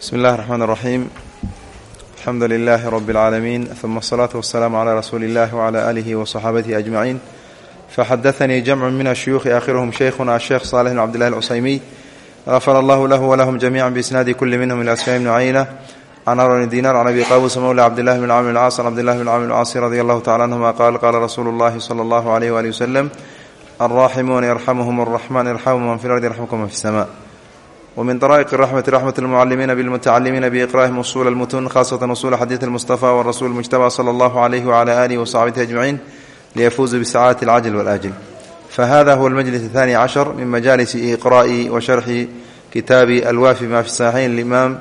bismi اllahi الرحman الرaxيim alxamdu lilahi rb اlcaalamiin ثuma الصlaaةu waالsalaam عlى rasuuli اllah وعlى alihi وصaxaabatihi أجmaciin faxadaثanii jamcu min الshuyuuخi aakhiruhm shaykhuna الsheekh صالح بn cbd اllahi الcusaymiy غafar allahu lahu wlahm jamiعa bisnaadi kuli minhm ilى asmaء bni cayna can arn dinar can abi qabusa mawla cabdillahi bn camr اlcaas can cabdillahi bn camr اlcaasi radi allahu tacala anhuma qaal qaala rasuulu اllahi slى اllahu عalيh wali wslm alraaximuuna yarxamuhm الraxman irxamu man fi اlardi yarxamkum man fi الsma wmin daraa'iq raxmati raxmat lmucalimiina bilmutacalimiina biiqraa'ihim usuula lmutun khaasatan usula xadiid almustafa warasuul mujtaba sala allahu calayhi wcala aalihi wasaxbatihi ajmaciin liyafuuzuu bisacaadati alcajl walaajil fahada huwa almajlis athani cashar min majalisi iqra'i wa sharxi kitaabi alwaafi ma fi saxiixayn limaam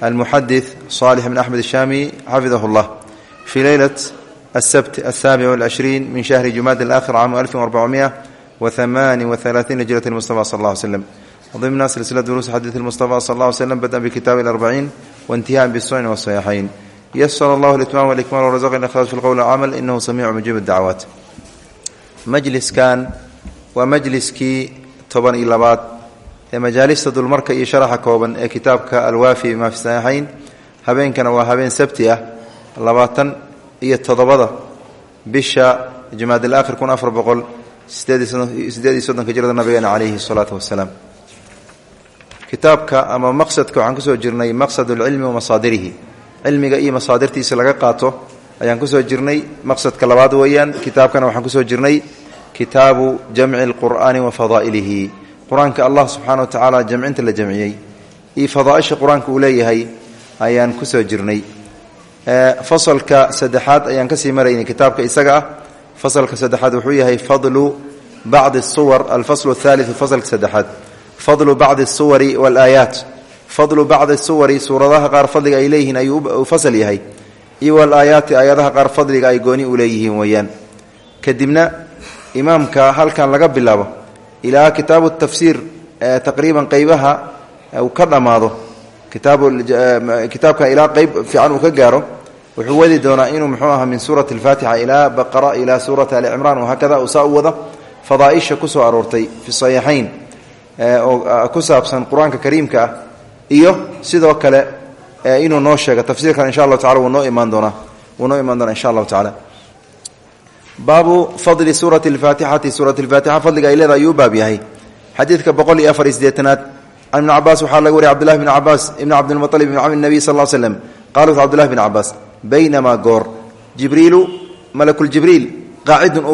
almuxadith salix bn axmed ashaami xafidahu llah fi leylat asabt asaabic walcishriin min shahri jumaad alaakhir caamu alfin arbacmiya wa hamaani wa halaatiin hijrat mustafa sal alla ly slam ضمن سلسلة دروس حديث المصطفى صلى الله عليه وسلم بدءا بكتاب الأربعين وانتهاء بالسنن والصحيحين يسر الله الإتمام والإكمال ورزقنا الإخلاص في القول والعمل إنه سميع مجيب الدعوات مجلس كان ومجلسكii toban iyo labaad ee majaalista dulmarka iyo sharaxa kooban ee kitaabka alwaafi ma fi saxiixayn habeenkana waa habeen sabti ah labaatan iyo toddobada bisha jamaad alaakhir kun afar boqol sideed iyo soddonka jirada nabigeena calayhi الsalaatu wasalaam kitaabka ama maqsadka waxaan kusoo jirnay maqsad اlcilmi wa masaadirihi cilmiga iyo masaadirtiisa laga qaato ayaan kusoo jirnay maqsadka labaad weeyaan kitaabkana waxaan kusoo jirnay kitaabu jamci اlqur'aani wa fadaa'ilihi qur-aanka allah subxaana wa tacaala jamcinta la jamciyey iyo fadaaisha qur-aanka uu leeyahay ayaan kusoo jirnay fasalka saddexaad ayaan kasii maraynay kitaabka isaga ah fasalka saddexaad wuxuu yahay fadlu bacdi suwar alfasl اthaaliثu fasalka saddexaad fadlu bacdi suwari walaayaat fadlu bacdi suwari suuradaha qaar fadliga ay leeyihiin ayuu fasal yahay. Iyo walaayaati aayadaha qaar fadliga ay gooni u leeyihiin weeyaan. Kadibna imaamka halkan laga bilaabo ilaa kitaabu tafsiir ee taqriiban qeybaha uu ka dhammaado kitaabka ilaa qeyb fiican uu ka gaaro wuxuu wadi doonaa inuu muxuu aha min suurati alfaatixa ilaa baqara ilaa suurati ali cimraan wahaakada uu u wada fadaaisha ku soo aroortay fi saxiixayn oo ku saabsan qur'aanka kariimka ah iyo sidoo kale inuu noo sheego tafsiirkan insha allahu tacala wuu noo imaan doonaa. Wuu noo imaan doonaa insha allahu tacala baabu fadli suurati alfaatixati suurat alfaatixa fadliga ay leedahay ayuu baab yahay. Xadiidka boqol iyo afar iyo sideetanaad can ibni cabaas waxaa laga wariyay cbdullahi bn cabaas ibni cabdilmualib ibn cami nabiy sal l slem qala cbdullahi bn cabaas baynamaa goor jibriilu malakuljibriil qaacidun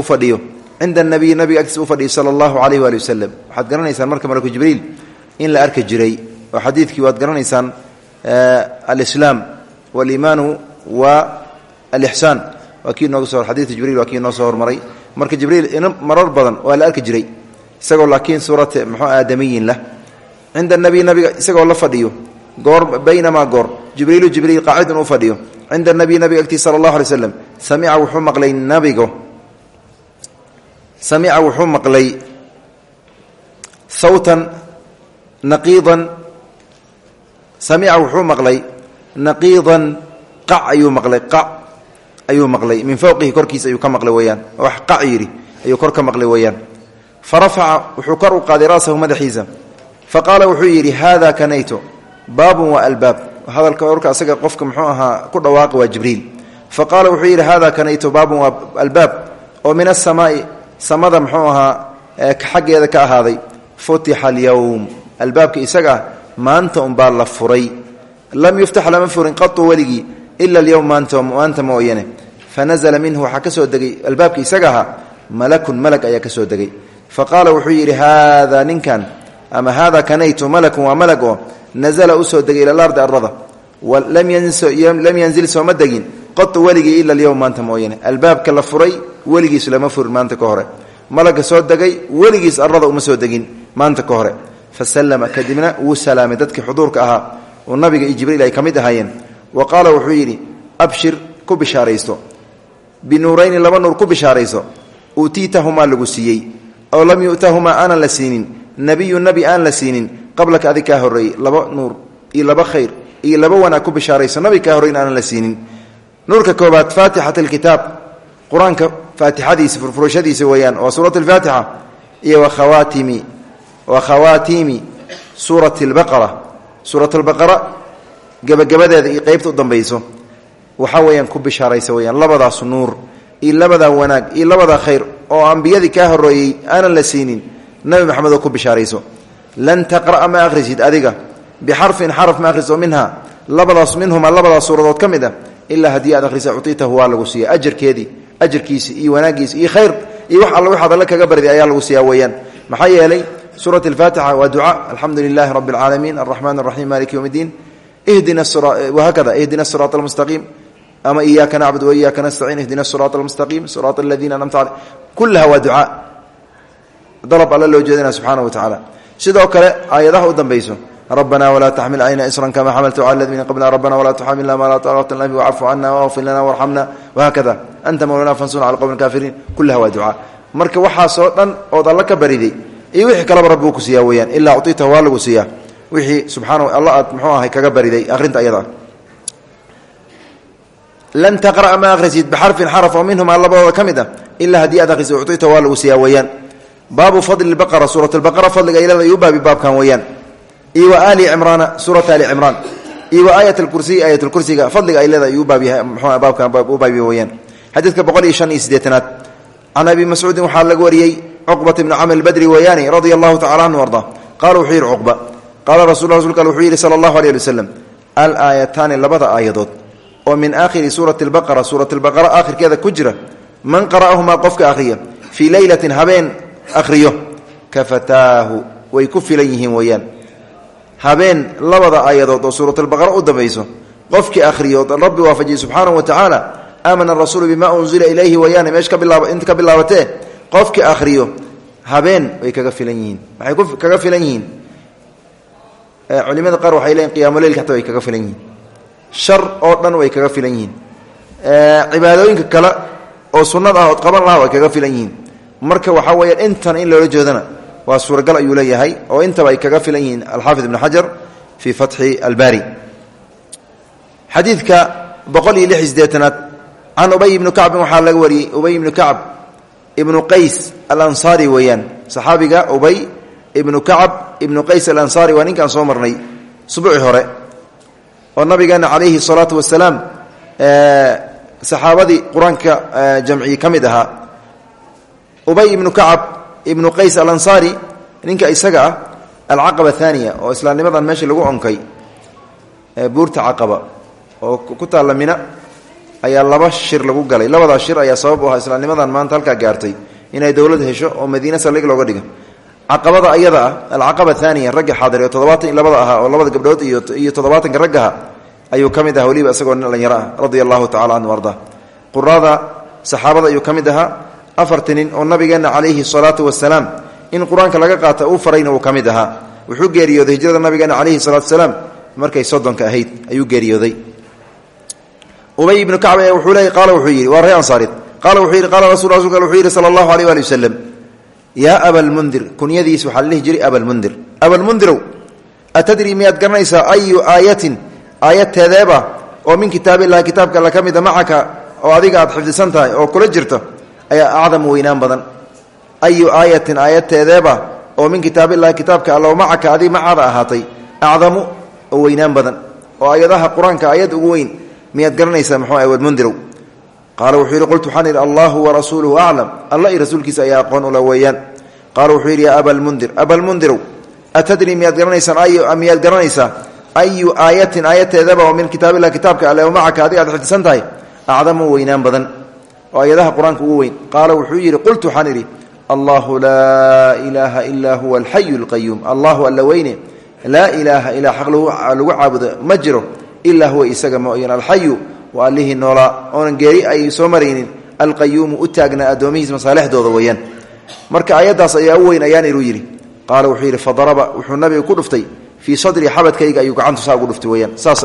cinda nabiyi nabiga agtiis u fadhiyo sala allahu calayh waali wasalam waxaad garanaysaan marka malaku jibriil in la arki jiray oo xadiidkii waad garanaysaan alislaam waliimaanu wa alixsaan waa kii nooga so xadiidka jibriil waa noo soo hormaray marka jibriil in marar badan waa la arki jiray isagoo laakiin suurat muxuu aadamiyin lah cinda nabiy nabiga isagoo la fadhiyo goor baynamaa goor jibriilu jibriil qaacidun u fadhiyo cinda nabiy nabiga agtiis sala allahu alay slam samica wuxuu maqlay nabigo samica wuxuu maqlay sawtan naqiidan. Samica wuxuu maqlay naqiidan qac maqlay qac ayuu maqlay. Min fowqihi korkiisa ayuu ka maqlay weeyaan. Wax qac yidhi ayuu maqlay weeyaan. Fa wuxuu kor u qaaday ra'sahu madaxiisa. Fa qaala wuxuu yidhi haada kanayto baabun waa albaab. Hadalka orka asaga qofka muxuu ahaa ku dhawaaqa waa jibriil. Fa qaala wuxuu yidhi haada kanayto baabun waa albaab. Oo min asamaai samada muxuu ahaa xaggeeda ka ahaaday futixa alyowm. Albaabka isaga ah maanta unbaa la furay. Lam yuftax lama furin qatu weligii ila alyowm maanta mooyane. Fanazla minhu waxaa ka soo degay albaabka isaga ahaa malakun malag ayaa ka soo degay. Fa qaala wuxuu yidhi haada ninkan ama haada kanaytu malakun waa malag oo nazla u soo degay ila alardi arada lam yanzil sooma degin. Qatu weligii ila alyowm maanta mooyane albaabka la furay weligiis lama furin maanta ka hore. Malaga soo degay weligiis arada uma soo degin maanta ka hore. Fa sallama kadibna wuu salaamay. Dadkii xuduurka ahaa oo nabiga iyo jibriil ay ka mid ahaayeen. Wa qaala wuxuu yidhi abshir ku bishaarayso. Binuurayni laba nuur ku bishaarayso. Uutiitahumaa lagu siiyey. Oo lam yu'tahumaa aanan la siinin. Nebiyu nebi aan la siinin. Qablaka adig kaa horreeyey laba iyo laba wanaag ku bishaarayso nabi kaa horreyn aanan la siinin. Nuurka koobaad faatixat alkitaab qur'aanka faatixadiisa furfurashadiisa weeyaan waa suurat alfaatixa iyo wakhawaatimi wa khawaatiimi suurati albaqara suurat albaqara gebagabadeeda iyo qeybta u dambayso waxaa weeyaan ku bishaaraysa weyaan labadaas nuur iyo labadaa wanaag iyo labadaa khayr oo ambiyadii kaa horreeyey aanan la siinin nabi maxamed oo ku bishaarayso. Lan taqra'a ma akhrisid adiga bixarfin xaraf ma akhriso minha labadaas minhuma labadaas suuradood ka mid ah ilaa haddii aad akhrisa uctiitahu waa lagu siiya ajarkeedii ajarkiisi iyo wanaagiisi iyo khayr iyo wax alla waxaad alle kaga barday ayaa lagu siiyaa weeyaan maxaa yeelay suurat alfaatixa waa duca alxamdu lilahi rabbi alcaalamiin alraxmaan araxiim maliki yowm iddiin ihdina wahakada ihdina siraat almustaqiim ama iyaaka nacbud waiyaaka nastaciin ihdina siraat almustaqiim siraat aladiina anamta ale kullaha waa ducaa dalab alle loo jeedina subxaana wa tacaala sidoo kale aayadaha u dambayso rabbana walaa taxmil calayna isran kama xamaltu cala aladiina qablna rabbana walaa tuxamilna maa laa taaqata lana wacfu cana waqfir lana warxamna wahakada anta mawlana fansurna cala qowmi lkaafiriin kullaha waa ducaa marka waxaasoo dhan ood alla ka bariday iyo wixii kaleba rabbi uu ku siiyaa weyaan ilaa ucitahu waa lagu siiyaa wixii subxaana alla aad muxuu ahay kaga bariday akhrinta ayada lan taqra'a ma akhrisid bixarfin xaraf oo minhumaa labadooda ka mid ah ilaa haddii aad akhrisid ucitahu waa lagu siiyaa weeyaan baabu fadli baqara suurat lbaqara fadliga ay leedahay u baabi baabkan weeyaan iyo wa ali cimraana suurat ali cimraan iyo wa aayat alkursiy aayat lkursiga fadliga ay leedahay u baabyahay mxuu baabkan u baabi weeyaan. Xadiidka boqol iyo shan iyo siddeetanaad. Can abi mascuudin waxaa laga wariyey cuqbat ibni camr badri weeyaani radia allahu tacala anhu arda qaala wuxuu yidhi cuqba. Qaala rasul rasulka al wuxuu yidhi sala allahu aleyh ali waslem alaayataani labada aayadood oo min aakhiri suurati lbaqara suurat lbaqara aakhirkeeda ku jira man qara'ahumaa qofka akhriya fii leylatin habeen akhriyo habeen labada aayadood oo suuratulbaqara u dambayso qofkii akhriyo rabbi waafajiyey subxaanahu wa tacaala aamana arasuulu bima unzila ilayhi wayaane meesha ka bilaaba inta ka bilaabatee qofkii akhriyo habeen way kaga filan yihiin. Waxay kaga filan yihiin? Culimada qaar waxay leeyiin qiyaamuleylka xataa way kaga filan shar oo dhan way kaga filan yihiin. Cibaadooyinka kale oo sunnad ah ood qaban laha way kaga filan yihiin. Marka waxaa weeyaan intan in loola jeedana waa suuragal ayuu leeyahay oo intaba ay kaga filan yihiin alxaafid ibn xajar fii fatxi albaari xadiidka boqol iyo lix sideetanaad can ubay ibni kacbin waxaa laga wariyey ubay ibnu kacb ibnu qays alansaari weeyaan. Saxaabiga ubay ibnu kacb ibnu qays alansaari waa ninkaan soo marnay subuuci hore oo nabigeena calayhi salaatu wasalaam saxaabadii qur'aanka jamciye ka ibnu ibnu qays alansaari ninka isaga ah alcaqaba athaniya oo islaamnimadan meesha lagu onkay buurta caqaba oo ku taalla mina ayaa laba shir lagu galay. Labadaas shir ayaa sabab u ahaa islaamnimadan maanta halkaa gaartay inay dowlad hesho oo madiine saldhig looga dhigo. Caqabada ayada ah alcaqaba athaniya ragga xaadir oo toddobaatan iyo labada ahaa oo labada gabdhood iyo toddobaatanka raggaha ayuu ka mid aha weliba isagoo nin dhalinyaro ah radia allahu tacala canhu arda. Quraada ayuu ka mid ahaa afarti nin oo nabigeenna calayhi salaatu wasalaam in qur'aanka laga qaata uu farayna uu ka mid ahaa. Wuxuu geeriyooday hijrada nabigeena calayhi salaatu wasalaam markay soddonka ahayd ayuu geeriyooday. Ubay ibnu kacb wuxuu leey qaala wuxuu yidhi waa ree ansaarid wuxuu yidhi qaala rasul rasulka wuxuu yidhi sala allahu aleyh waali wasalam yaa abalmundir kunyadiis waxaa la dhihi jiray abalmundir abalmundirow atadri miyaad garanaysaa ayu aayatin aayadteedeeba oo min kitaabillahi kitaabka alla ka macaka oo adiga aad xifdisan tahay oo kula jirto ayaa acdamu weynaan badan. Ayu aayatin aayadteedeeba oo min kitaabillahi kitaabka alla oo macaka adiga macaada ahaatay acdamu weynaan badan. Oo ayadaha qur'aanka aayad ugu weyn. Miyaad garanaysaa muxuu ah wadmundirow qaala wuxuu yidhi qultu waxaan idhi allahu warasuuluhu aclam alla i rasuulkiisa ayaa aqoon ula weeyaan. Qaala wuxuu yidhi yaa abalmundir abalmundirow atadri miyaad garanaysaan? Ay miyaad garanaysaa? Ayu aayatin aayadteedaba oo min kitaabillahi kitaabka alle oo macaka adiga aad xifdisan tahay? Acdamu weynaan badan oo ayadaha qur'aanka ugu weyn. Qaala wuxuu yidhi qultu waxaan idhi allahu laa ilaaha ilaa huwa alxayu alqayuum allahu alla weyne laa ilaaha ilaa xaq lagu caabudo ma jiro ilaa huwa isaga mooyan alxayu waa allihii noolaa oonan geeri ay soo maraynin alqayuumu u taagnaa addoomihiis masaalixdooda weeyaan. Marka aayaddaas ayaa u weyn ayaan ilu yidhi. Qaala wuxuu yidhi fadaraba wuxuu nabiga ku dhuftay fii sadri xabadkayga ayuu gacantu saa ugu dhuftay weyaan saas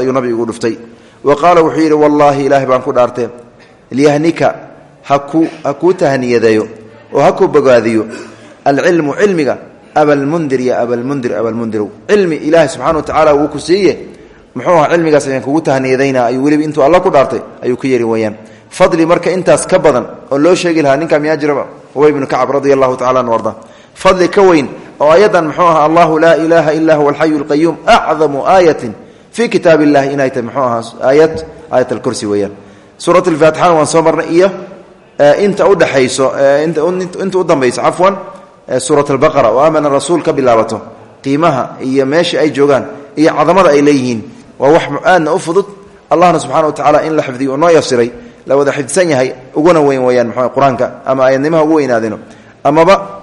haku ha kuu tahniyadeeyo oo ha kuu bogaadiyo alcilmu cilmiga abalmundir ya abalmundir abalmundirow cilmi ilaahay subxana wa tacaala wuu ku muxuu aha cilmigaas kugu tahniyadaynaa. Ayuu weliba intuu alla ku dhaartay ayuu ka yeri weyaan fadli marka intaas ka badan oo loo sheegi lahaa ninkaa miyaa jiraba ubay bnu kacab radia allahu tacala fadli ka weyn oo ayadan muxuu aha allahu laa ilaaha huwa alxayu alqayuum acdamu aayatin fii kitaab illahi inay tahay muxuu ahaa aayad aayat alkursi weeyaan. Suurat alfaatixana waan soo marnay inta udhexayso inta u dambayso cafwan suurat albaqara oo amana rasuul ka bilaabato qiimaha iyo meesha ay joogaan iyo cadamada ay leeyihiin waa wax aadna u fudud allahna subxana wa tacala in la xifdiyo oo noo yasiray la wada xifdisan yahay uguna weyn weyaan qur'aanka ama aayadnimaha ugu weynaadino amaba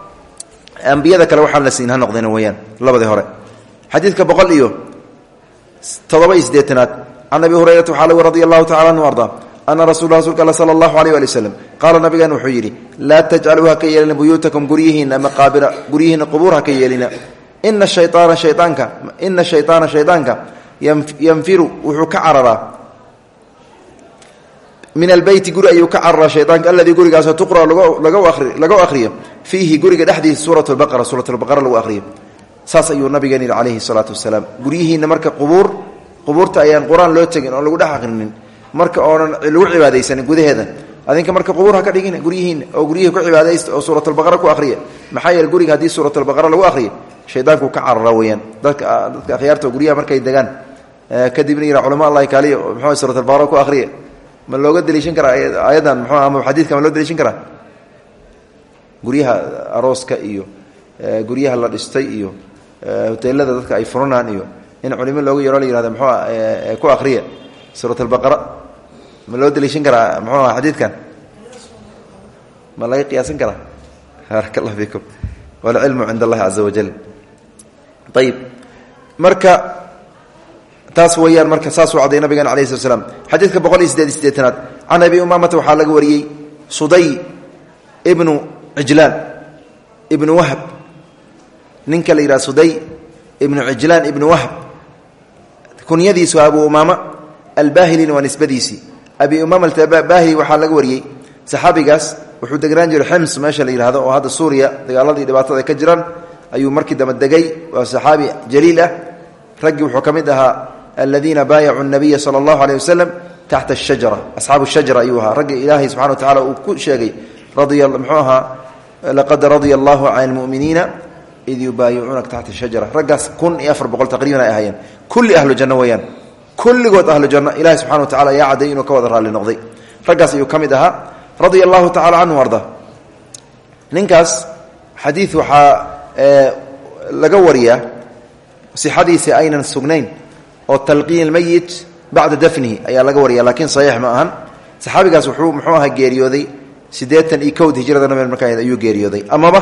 ambiyada kale waxaan la siin ha noqdeen weyaan hore. Xadiidka boqol iyo todoba iyo sideetanaad can abi hurayrata waxaa lagu radi anhu arda ana rasul rasulka all sala allahu aleyh ali waslem qaala nabigan wuxuu yidhi laa tajcaluu haka yeelina buyuutakum guryihiina maqaabira guryihiina qubuur haka yeelina ina shayaana shayaanka ina shayaana shaydaanka yanfiru wuxuu ka cararaa min albeyti guri ayuu ka cararaa shaydaanka aladii gurigaasoo tuqra lagu akhriyo fiihi guriga dhexdiisa suurat lbaqara suurat lbaqara lagu akhriyo saas ayuu nabigeen yidhi calayhi salaatu wasalaam guryihiina marka qubuur qubuurta marka oonan lagu cibaadaysanin gudaheeda. Adinka marka qubuur ka dhigina guryihiina oo guryihii ku cibaadaysta oo suuratulbaqara ku akhriya maxaa yeele guriga haddii suuratulbaqara lagu akhriyo shaydaanku ka carara dadka dadka akhyaarta guryaha markay degaan. Kadibna yidha culama allahi kaaliya muxuu suuratulbaqara ku akhriya ma looga daliishan karaa ayadan mxuu ama xadiidka ma loo daliishan karaa? Guryaha arooska iyo guryaha la dhistay iyo hoteelada dadka ay furanaan iyo in culimo looga yaro la yihahdo mxuu ku akhriya suurat albaqara ma loo daliishan karaa? Mxuu aha xadiidkan? Ma laga qiyaasan karaa? Baaraka allah fiikum. Walcilmu cind allahi caza wajal ayib marka taas weyaan marka saasuu cadday nabigeena alayh slat slam xadiidka boqol iyo sideed iyo sideetanaad can abi umaamata waxaa laga wariyey suday ibnu cijlaan ibnu wahb ninka la yidhaha suday ibnu cijlaan ibnu wahb kunyadiisu abu umaama albahilina waa nisbadiisii abi umaama bahili waxaa laga wariyey. Saxaabigaas wuxuu degnaan jiray xims meesha la yidhahdo oo hadda suuriya dagaaladii dhibaatada ka jiraan ayuu markii dambe degay. Waa saxaabi jaliil ah. Raggii wuxuu ka mid ahaa aladiina baayacuu nabiya sala allahu aleyh wasalam taxta ashajara asxaabu shajara ayuu ahaa. Ragga ilaahay wa tacala uu ku sheegay mxuu ahaa laqad radia allahu can lmuminiina id yubaayicuunaka taxta shajara raggaas kun iyo afar boqol taqriiban kulli ahlu janno weeyaan kulligood ahlu janno ilahi subxana wa tacala ayaa cadday inuu ka wada raalli noqday. Raggaas ayuu ka mid ahaa radia allahu tacala ninkaas xadiid waxaa laga wariyaa sixadiisi aynan sugnayn oo talqiin lmeyit bacda dafnihi ayaa laga waraya laakiin saxiix ma ahan. Saxaabigaas wuxuu muxuu ahaa geeriyooday siddeetan iyo kowd hijrada nabi markaa ayuu geeriyooday. Amaba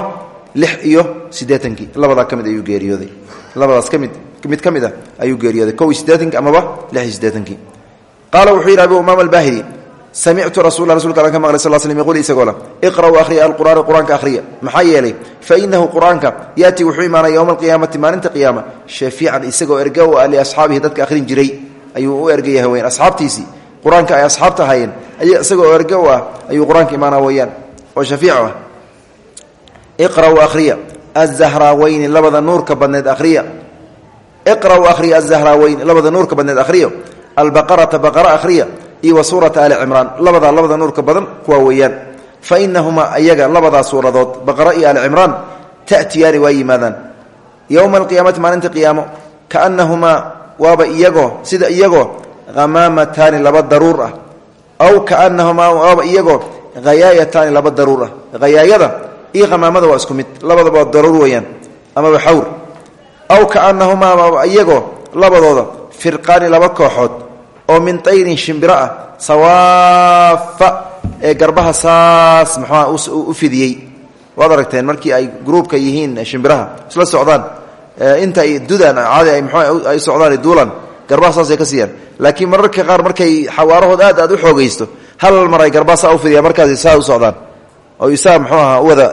lix iyo siddeetankii. Labadaa ka mid ayuu geeriyooday. Labadaas ka mid mid ka ah ayuu geeriyooday. Kow iyo amaba lix iyo siddeetankii. Qaala wuxuu yidhi abu umaama albahili samictu rasul rasulka ala ka maqlay sal slm yquul isagoo la iqra'uu akhriya alqur'aana qur'aanka akhriya. Maxaa yeelay fa inahu qur'aanka yaatii wuxuu imaanaya yowma alqiyaamati maalinta qiyaama shafiican isagoo erga u ah liasxaabihi dadka akhrin jiray. Ayuu u ergaya weyan asxaabtiisii qur'aanka ay asxaabta ahaayeen isagoo erga u ah ayuu qur'aanka imaana weyaan oo shafiic iqra'uu akhriya. Azahraaweyni labada nuurka badneed akhriya. Iqra'uu akhriya azahraaweyni labada nuurka badneed akhriya albaqarata baqara akhriya. Iyo wa suurata ali cimraan labadaa labada nuurka badan kuwa weeyaan. Fa inahumaa ayaga labadaa suuradood baqara iyo ali cimraan ta'tiyaani waa yimaadaan. Yowma alqiyaamati maalinta qiyaamo. Kaannahumaa waaba iyagoo sida iyagoo hamaamataani laba daruur ah. Aw kaanahumaa waaba iyagoo hayaayataani laba daruur ah iyo hamaamada waa isku mid. Labadaba daruur weeyaan. Amaba xawr. Aw kaanahumaa iyagoo labadooda firqaani laba kooxood oo min tayrin shimbiro ah sawaafa ee garbaha saas muxuuha u fidiyey. Waad aragteen markii ay gruubka yihiin shimbiraha isla socdaan inta ay dudaan caadi ay mxu ay socdaan duulan garbaha saasay ka siiyaan. Laakiin mararka qaar markay xawaarahood aad aad u xoogaysto hal mar ay garbaha saa u fidiyaan markaas saa u socdaan oo isaa muxuu aha wada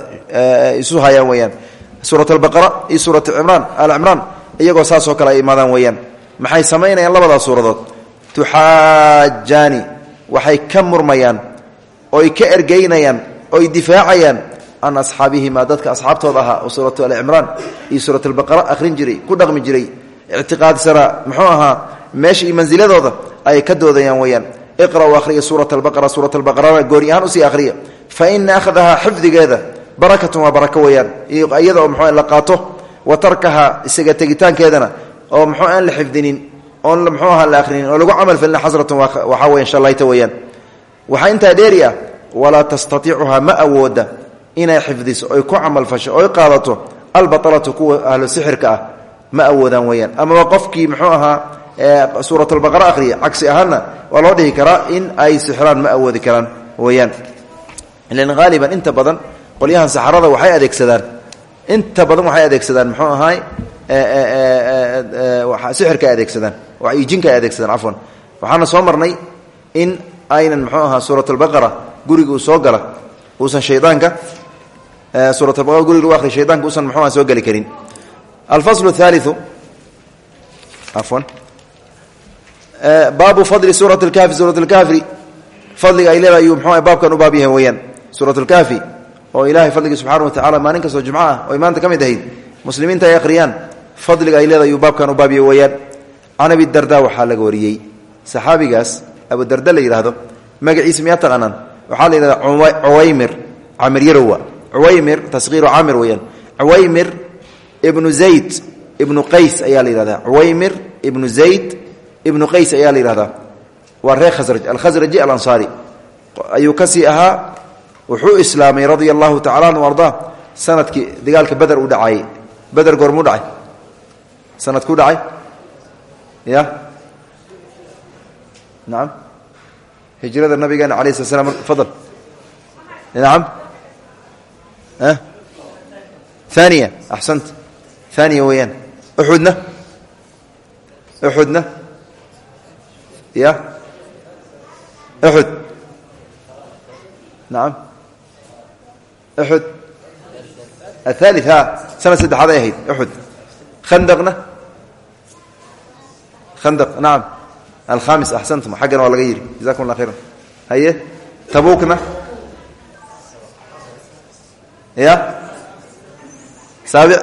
isu hayaan weeyaan. Suurat albaqara iyo suurat cimraan al cimraan iyagoo saasoo kale ay imaadaan weeyaan. Maxay samaynayaan labadaas suuradood? Tuxaajaani waxay ka murmayaan oy ka ergeynayaan oy difaacayaan can asxaabihima dadka asxaabtooda ahaa oo suuratu alicimraan iyo suurat albaqara akhrin jiray ku dhaqmi jiray. Ictiqaadsanaa muxuu ahaa meesha iyo mansiladooda ayay ka doodayaan weeyaan iqra'uu akhriya suurat albaqara suurat albaqarana gooni ahaan u sii akhriya fa ina akhdahaa xifdigeeda barakatun waa barako weeyaan iyada oo muxuu la qaato wa tarkahaa isaga tegitaankeedana oo muxuu aan la xifdinin oon muxuu ahaa la akrinin oo lagu camal falina xasratun waxaa weyan shallayta weeyaan waxaa intaa dheeri ah walaa tastatiicuhaa ma awooda inay xifdiso oy ku camalfasho oy qaadato albatalatu kuwa ahlu sixirka ah suuratulbaqara akhriya cagsi ahaanna waa loo dhihi karaa in ay sixraan ma awoodi karaan weyaan ilan haaliban inta badan qolyahan saxarada waxay adeegsadaan inta badan waxay adeegsadaan muxuu ahaay sixirka ay adeegsadaan jinka ay adeegsadaan cafwan waxaana soo marnay in aynan muxuu ahaa suuratulbaqara guriga uu soo gala uusan shaydaanka suuratulbaqara guriga lagu akhriya shaydanka uusan muxuu aha soo geli karin alfasl الثaaliثu afwan baabu fadli suurat lkaafi suurat lkaafiri fadliga ay leedahay ayuu mxuua baabkan u baab yahay weyaan suurat lkaafi oo ilaahay fadligii subxana wa tacala maalin kastoo jumco ah oy maanta ka mid ahayd muslimiinta ay akhriyaan fadliga ay leedahay ayuu baabkan u baab yahay weyaan can abidarda waxaa laga wariyey. Saxaabigaas abudarda la yidhaahdo magaciisa miyaa taqaanaan? Waxaa la yidhahda cuwaymir camir yarowa cuwaymir taskiiru camir weyaan cuwaymir ibnu zayd ibnu ibnu qays ayaa la yihahdaa waa reer khasraj alkhasraji alansaari. Ayuu ka sii ahaa wuxuu islaamay radia allahu tacala anhu ardaa sannadkii dagaalka beder uu dhacayey beder goormuu dhacay? Sanadkuu dhacay? Ya? Nacam hijrada nabigeena alayh slat slam fadl nacam aniya axsant aniya weeyaan. Uxudna? Uxudna ya uxud nacam uxud athali ha sanad saddexaad ay ahayd uxud khandaqna khandaq nacam alkhamis axsantum xaggana waa laga yidhi jazakum allah khayran haye tabukna ya saabic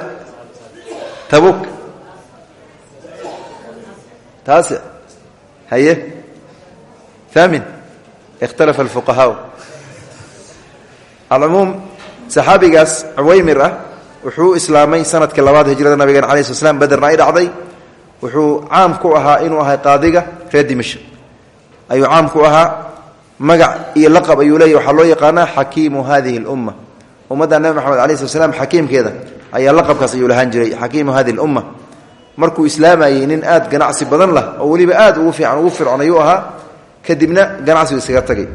tabuk taasic haye haamin ikhtalafa alfuqahaa alcumuum saxaabigaas cuwaymir ah wuxuu islaamay sannadkii labaad hijrada nabigeena alai sl slam bederna ay dhacday wuxuu caam ku ahaa inuu ahay qaadiga reer dimashq ayuu caam ku ahaa magac iyo laqab ayuu leeyahy waxaa loo yaqaanaa xakiimu hadihi اlumma ummadda nabi maxamed alai slat slam xakiimkeeda ayaa laqabkaas ayuu lahaan jiray xakiimu markuu islaamayey nin aad ganacsi badan lah oo weliba aad ugu fiican ugu fircoon ayuu ahaa kadibna ganacsigu iskaga tagay.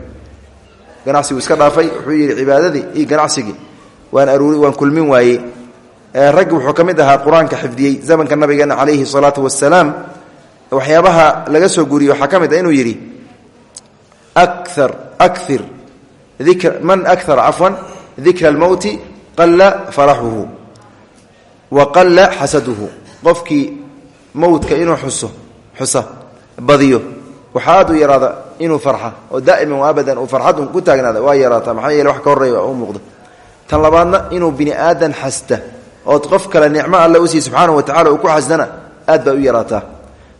Ganacsigu iska dhaafay wuxuu yidhi cibaadadii iyo ganacsigii waan aruuri waan kulmin waayey. Raggi wuxuu ka ahaa qur'aanka zamanka nabigeena calayhi salaatu wasalaam waxyaabaha laga soo guuriyey waxaa ka mid ah inuu yidhi aar akir ikr man akara cafwan dikra almowti qalla faraxuhu wa qalla xasaduhu qofkii mowdka inuu xuso xusa badiyo waxaa aad u yaraada inuu farxa oo daa'iman abadan uu farxad ku taagnaada waa yaraataa maxaa wax ka horreeya u muuqda tan labaadna inuu bini aadan xasta ood qof kale nicmo alle u sii subxaanahu wa tacala uu ku xasdana aad baa u yaraataa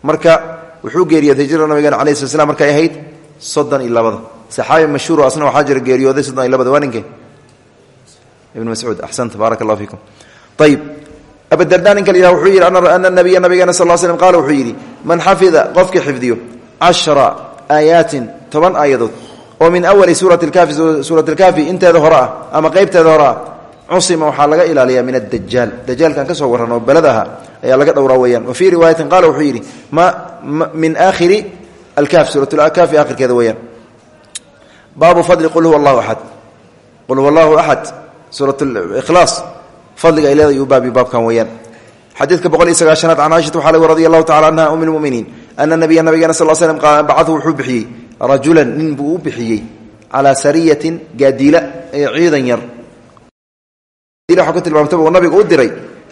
marka wuxuu geeriyooday hijrada nabigeena calayi slat slam markay ahayd soddon iyo labada. Saxaabi mashhuuro asna waxaa geeriyooday soddon iyo labada. Waa ninkee ibn mascuud axsanta allahu fiikum. Ayib abadarda ninka la wuxuu yidhi ana nabiya nabigeena sal l slm qaala wuxuu yidhi man xafida qofkii xifdiyo cashra aayaatin toban aayadood oo min awali suurati lkaafi suurat lkaafi inteeda hore ah ama qeybteeda hore ah waxaa laga ilaaliyaa min adajaal dajaalkan ka soo warran oo beled aha ayaa laga dhowraa weeyaan. Wa fii riwaayatin qaala wuxuu yidhi min aakhiri alkaaf suuratulkaafi aakhirkeeda weeyaan. Baabu fadli qul huwa allahu qul huwa allahu axad suurat fadliga ay leedahay uu baabi baabkan weeyaan. Xadiidka boqol iyo sagaashanaad can caaishata waxaa laga radi allahu tacala anha um lmuminiin ana nabiya nabigeena sal slm bacau wuxuu bixiyey rajulan nin buu u bixiyey calaa sariyatin gaadiila ee ciidan yar. Ka tilmaamtaba nabiga u diray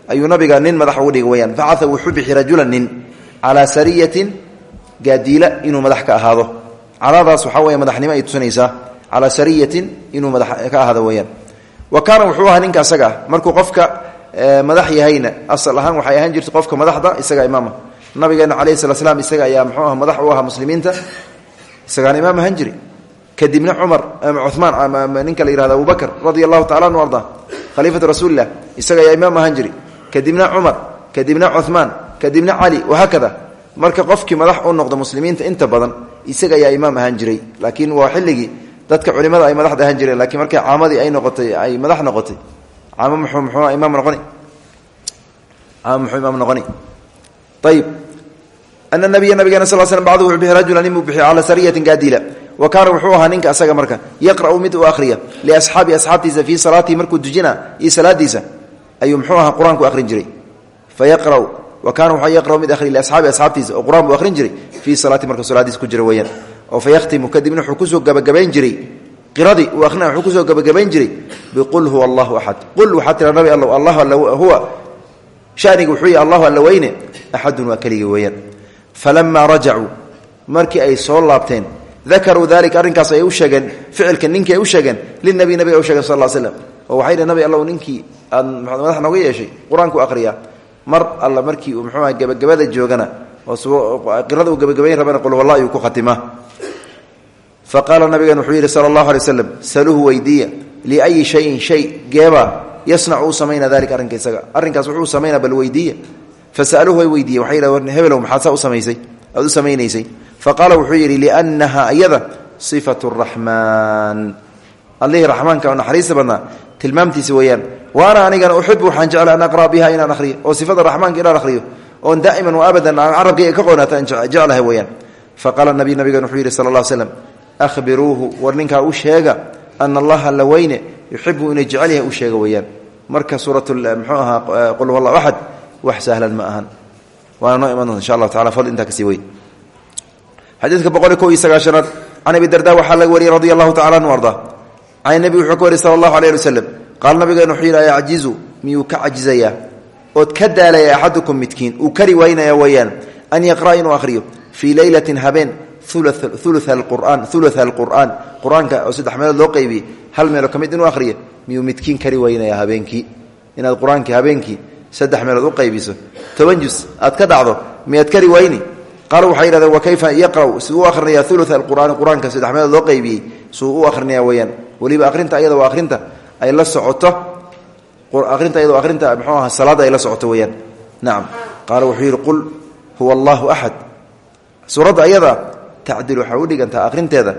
ayuu nabiga nin madax ugu dhigay weyaan bacaa wuxuu bixiyey rajulan nin calaa sariyatin gaadiila inuu madax ka ahaado. Calaadaas waxaa weya madaxnimo ay tusinaysaa calaa sariyatin inuu madax ka ahaado weyaan wa kaana wuxuu ahaa ninka asaga ah. Markuu qofka madax yahayna asal ahaan waxay ahaan jirta qofka madaxda isaga imaama nabigeena calayhi sala slam isaga ayaa muxuu ah madax u ahaa muslimiinta. Isagaana imaam ahaan jiri kadibna cumar cumaan ninka la yihahdo abubakr radia allahu tacala anu arda khaliifatu rasuulilah isaga ayaa imaam ahaan jiri kadibna cumar kadibna cumaan kadibna cali wahaakada marka qofkii madax u noqdo muslimiinta inta badan isaga ayaa imaam ahaan jiray. Laakiin waa xilligii dadka culimada ay madaxda ahaan jireen lakiin markay caamadii ay noqotay ay madax noqotay caamo muxuu muxuu imaam noqoni? Caamo muxuu imaam noqoni? Ayib ana nabiya nabigeena sal slam bacdu wuxuu bixi rajulan inbuu bixiy calaa sariyatin gaadiila. Wa kaana wuxuu ahaa ninka asaga marka yaqra'u mid uu akhriya liasxaabi asxaabtiisa fii salaatihi markuu dujina iyo salaadiisa ayuu muxuu ahaa qur'aanku akhrin jiray. Fa yaqra'u wa kaana wuxuu yaqra'u mid akhriya liasxaabi asxaabtiisa oo qur'aan buu akhrin jiray fii salaatihi markuu salaadiisa ku jira weeyaan oo fa yakhtimu kadibna wuxuu ku soo gabagabayn jiray. Qiradii uu akhrina wuxuu ku soo jiray. Biqul huwa allahu axad qul waxaa tira nabi allow allah alla huwa. Shaniga wuxuu allahu alla weyne. Axadun waa keligii weeyaan. Falamaa rajacuu markii ay soo laabteen dakaruu dalika arrinkaas ay u sheegeen ficilka ninkii ay u sheegeen linabi nabiga u shegeen sal l slam oo waxay dhhen nabi ninkii aad madax nooga yeeshay qur'aanku mar alla markii uu muxuu aha gebagabada joogana oo qirada uu gebagabayn rabana qul wallah ayuu ku khatimaa fa qaala nabigan wuxuu yidhi sala allahu alay waslam saluuhu weydiiya liayi shayin shay geeba yasnacu uu samayna dalika arrinka isaga wuxuu samaynaa bal weydiiya fasaluuhu way weydiiyen waxay yidhahdeen hebelow maxaad saa u samaysay aad u samaynaysay. Fa qaala wuxuu yidhi liannaha iyada sifatu raxmaan allihii raxmaanka oo naxariista badnaa tilmaamtiisa weeyaan wa ana anigana uxibu waxaan jecla biha inaan akhriyo oo sifada raxmaanka inaan akhriyo oon daa'iman wa abadan aan carabkayga ka qoonaato aan jeclahay weeyaan. Fa qaala nabiy nabigan wuxuu yidhi sala allah ninkaa u sheega ana allaha la weyne yuxibu inay u sheega weeyaan. Marka suurat mxuu ahaa qul wallahu axad wax sahlan ma ahan. Waana noo iman doonta insha allahu tacala fadl intaa ka sii weyn. Xadiidka boqol kow iyo sagaashanaad can abi darda waxaa laga wariyey radia allahu tacala anhu arda can nebi wuxuu ka wariyey sala allahu alayh wasalam qaala nabigeena ood ka daalaya axadukum midkiin uu kari waynaya weeyaan an yaqra'a inuu akhriyo fii leylatin habeen ulua alqur'aan ulua alqur'aan qur'aanka oo saddex meelood loo qeybiyey hal meeloo ka mid inuu akhriyo miyuu midkiin kari waynaya habeenkii? Inaad qur'aankii habeenkii saddex meelood u qaybiso toban jus aad ka dhacdo miyaad kari wayni qaalu waxay yidhahdeen wa kayfa yaqra'u? Si uu akhrinayaa ulua alqur'aani qur'aanka saddex meelood loo qaybiyey suu u akhrinaya weeyaan weliba akhrinta ayada akhrinta muxuu aha salaadda ay la socoto weeyaan. Nacam qaala wuxuu yidhi qul huwa allahu axad suuradda ayada tacdil waxaa u dhigantaa akhrinteeda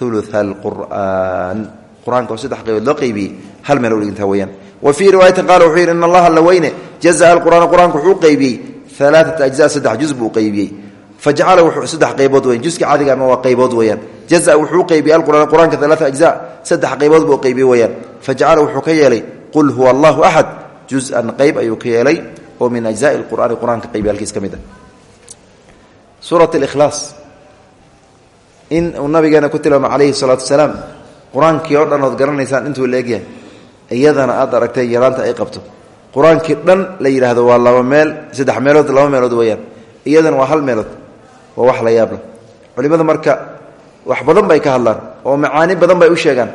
ulua alqur'aan qur'aanka oo saddex qaybood loo qaybiyey hal meel udhigantaa weyaan wa fii riwaayatin qala wuxuu yidhi in allaha la weyne jazaa alqur'aana qur'aanku wuxuu qaybiyey alaaata ajza saddex juz buu qaybiyey. Fajacala wuxuu saddex qaybood weyan juska caadiga ama waa qaybood weeyaan. Jaza wuxuu qaybiyey alqur'aan qur'aanka alaata ajza saddex qaybood buu qaybiyey weeyaan. Fajacala wuxuu ka yeelay qul huwa allahu axad juz-an qayb ayuu ka yeelay oo min ajzaai lqur'aani qur'aanka qaybiyaalkiis ka mid ah. Suurat likhlaas in uu nabigeena ku tilmaamo calayhi salaatu wasalaam qur'aankii oo dhan ood garanaysaan intuu la egyahay iyadana aad aragtay yaraanta ay qabto. Qur'aankii dhan la yidhaahdo waa laba meel saddex meelood laba meelood weeyaan. Iyadana waa hal meelood waa wax la yaabla. Culimada marka wax badan bay ka hadlaan oo macaani badan bay u sheegaan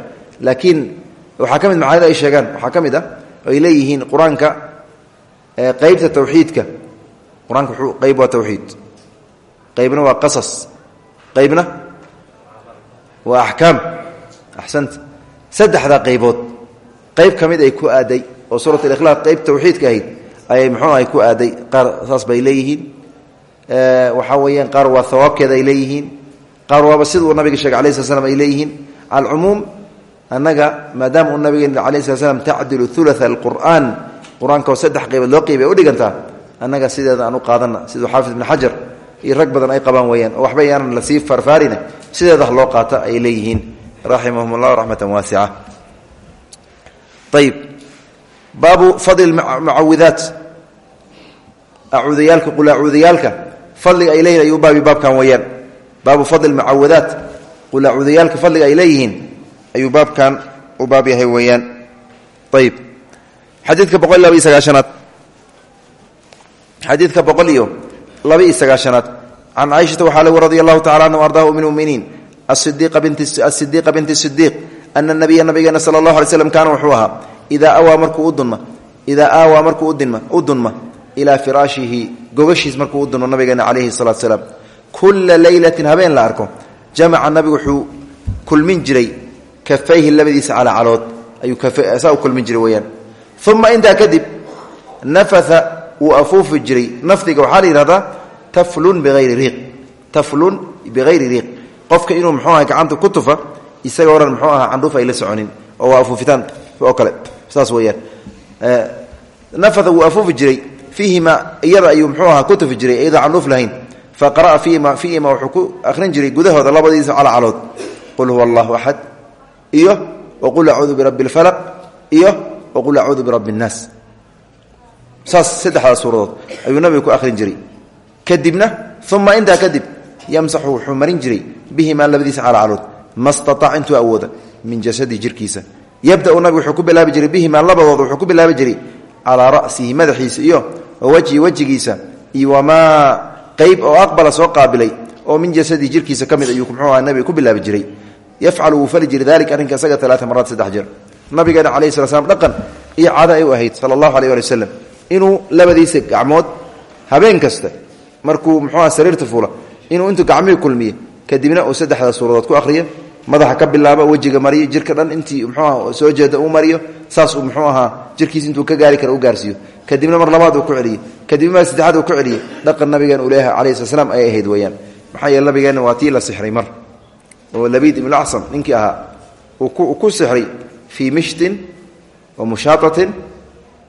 waxaa ka mid ay sheegaan? Waxaa ka ah ay leeyihiin qur'aanka qeybta tawxiidka. Qur'aanka wuxuu qeyb waa tawxiid. Qeybna waa qasas. Qeybna waa axkaam. Axsanta saddexdaa qaybood. Qayb ka ay ku aaday oo suurat alikhlaaq qayb tawxiidka ahayd ayay muxuu ahay ku aaday. Qaar saas bay leeyihiin. Waxaa weeyaan qaar waa hawaabkeeda ay leeyihiin. Qaar waaba sida uu nabiga sheegay alai sl ay leeyihiin. Alcumuum annaga maadaama uu nabigeena alai sl slam tacdilu ulaa alqur'aan qur'aanka oo saddex qaybood loo qeybay u dhigantaa annaga sideeda aan u qaadana siduu xaafid ibn xajar iyo rag badan ay qabaan weeyaan oo waxba yaanan la sii farfaarina sideeda loo qaata ay leeyihiin. Raximahum llah raxmatan waasica ayib baabu fadli mucawidaat acuudayaalka qul acuudayaalka fadliga ay leeyihiin ayuu baabi baabkan weeyaan. Baabu fadli mucawadaat qul acuudayaalka fadliga ay leeyihiin ayuu baabkan u baab yahay weeyaan. Ayib xadiidka boqol laba iyo sagaashanaad. Xadiidka boqol iyo laba iyo sagaashanaad. Can caaishata waxaa lagu radi allahu anhu ardahu min muminiin. Asidiiqa binti sidiiq ana nabiya nabigeena sala allahu alay slam kaana wuxuu ahaa idaa awaa markuu udunma idaa aawaa markuu udinma u dunma ilaa firaashihi gogashiis markuu u dunmo nabigeena calayhi salatu salaam. Kulla leylatin habeen la arko. Jamaca nabigu wuxuu kulmin jiray kafayhi labadiisa calacalood ayuu saa u kulmin jiray weyaan uma intaa kadib nafatha wuu afuufi jiray. Nafdiga waxaa la yidhahdaa taflun biayri riiq. Taflun bikayri riiq. Qofka inuu muxuu aha gacanta ku tufa isagoo dhan muxuu ahaa candhuuf ay la soconin oo waa afuufitaan oo kale. Saas weyaan nafada wuu afuufi jiray fiihima iyada ayuu muxuu ahaa ku tufi jiray iyadoo candhuuf lahayn. Fa qara'a fiihima fiihima wuxuu ku akhrin jiray gudahooda labadiisa calacalood. Qul iyo waqul acuudu birabbi اlfalaq iyo waqul acuudu birabbi اnnaas saas saddexdaas suuradood ayuu nabiga ku akhrin jiray. Kadibna uma intaa kadib yamsaxu wuxuu marin jiray bihimaa labadiisa calacalood ma staaac intuu awooda min jasadi jirkiisa. Yabdau nabigu wuxuu ku bilaabi jiray bihimaa labadooda wuxuu ku bilaabi jiray calaa ra'sihi madaxiisa iyo wawajhi wejigiisa iyo wamaa qeyb oo aqbala soo qaabilay oo min jasadi jirkiisa ka mid ayuu nabiga ku bilaabi jiray yafcalu wuu fali jiray dalika arrinka isaga alaaa maraat saddex jeer nabigeena calayhi sala slam dhaqan iyo cada ay u ahayd sala allahu aleyh ali wasalam inuu labadiisa gacmood habeen kasta markuu muxuuha sariirta fuula inuu intuu gacmihii kulmiye kadibna uu saddexda suuradood ku akhriyo madaxa ka bilaabo wejiga mariyo jirka dhan intii muxuuaha soo jeeda uu mariyo saas uu muxuu ahaa jirkiis intuu ka gaari kara u gaarsiiyo kadibna mar labaad uu ku celiye kadibna mar saddexaad uu ku celiye dhaqan nabigeena uu leeyahay oo labiid ibnuacsam ninkii ahaa uu ku sixray fii mishtin wa mushaatatin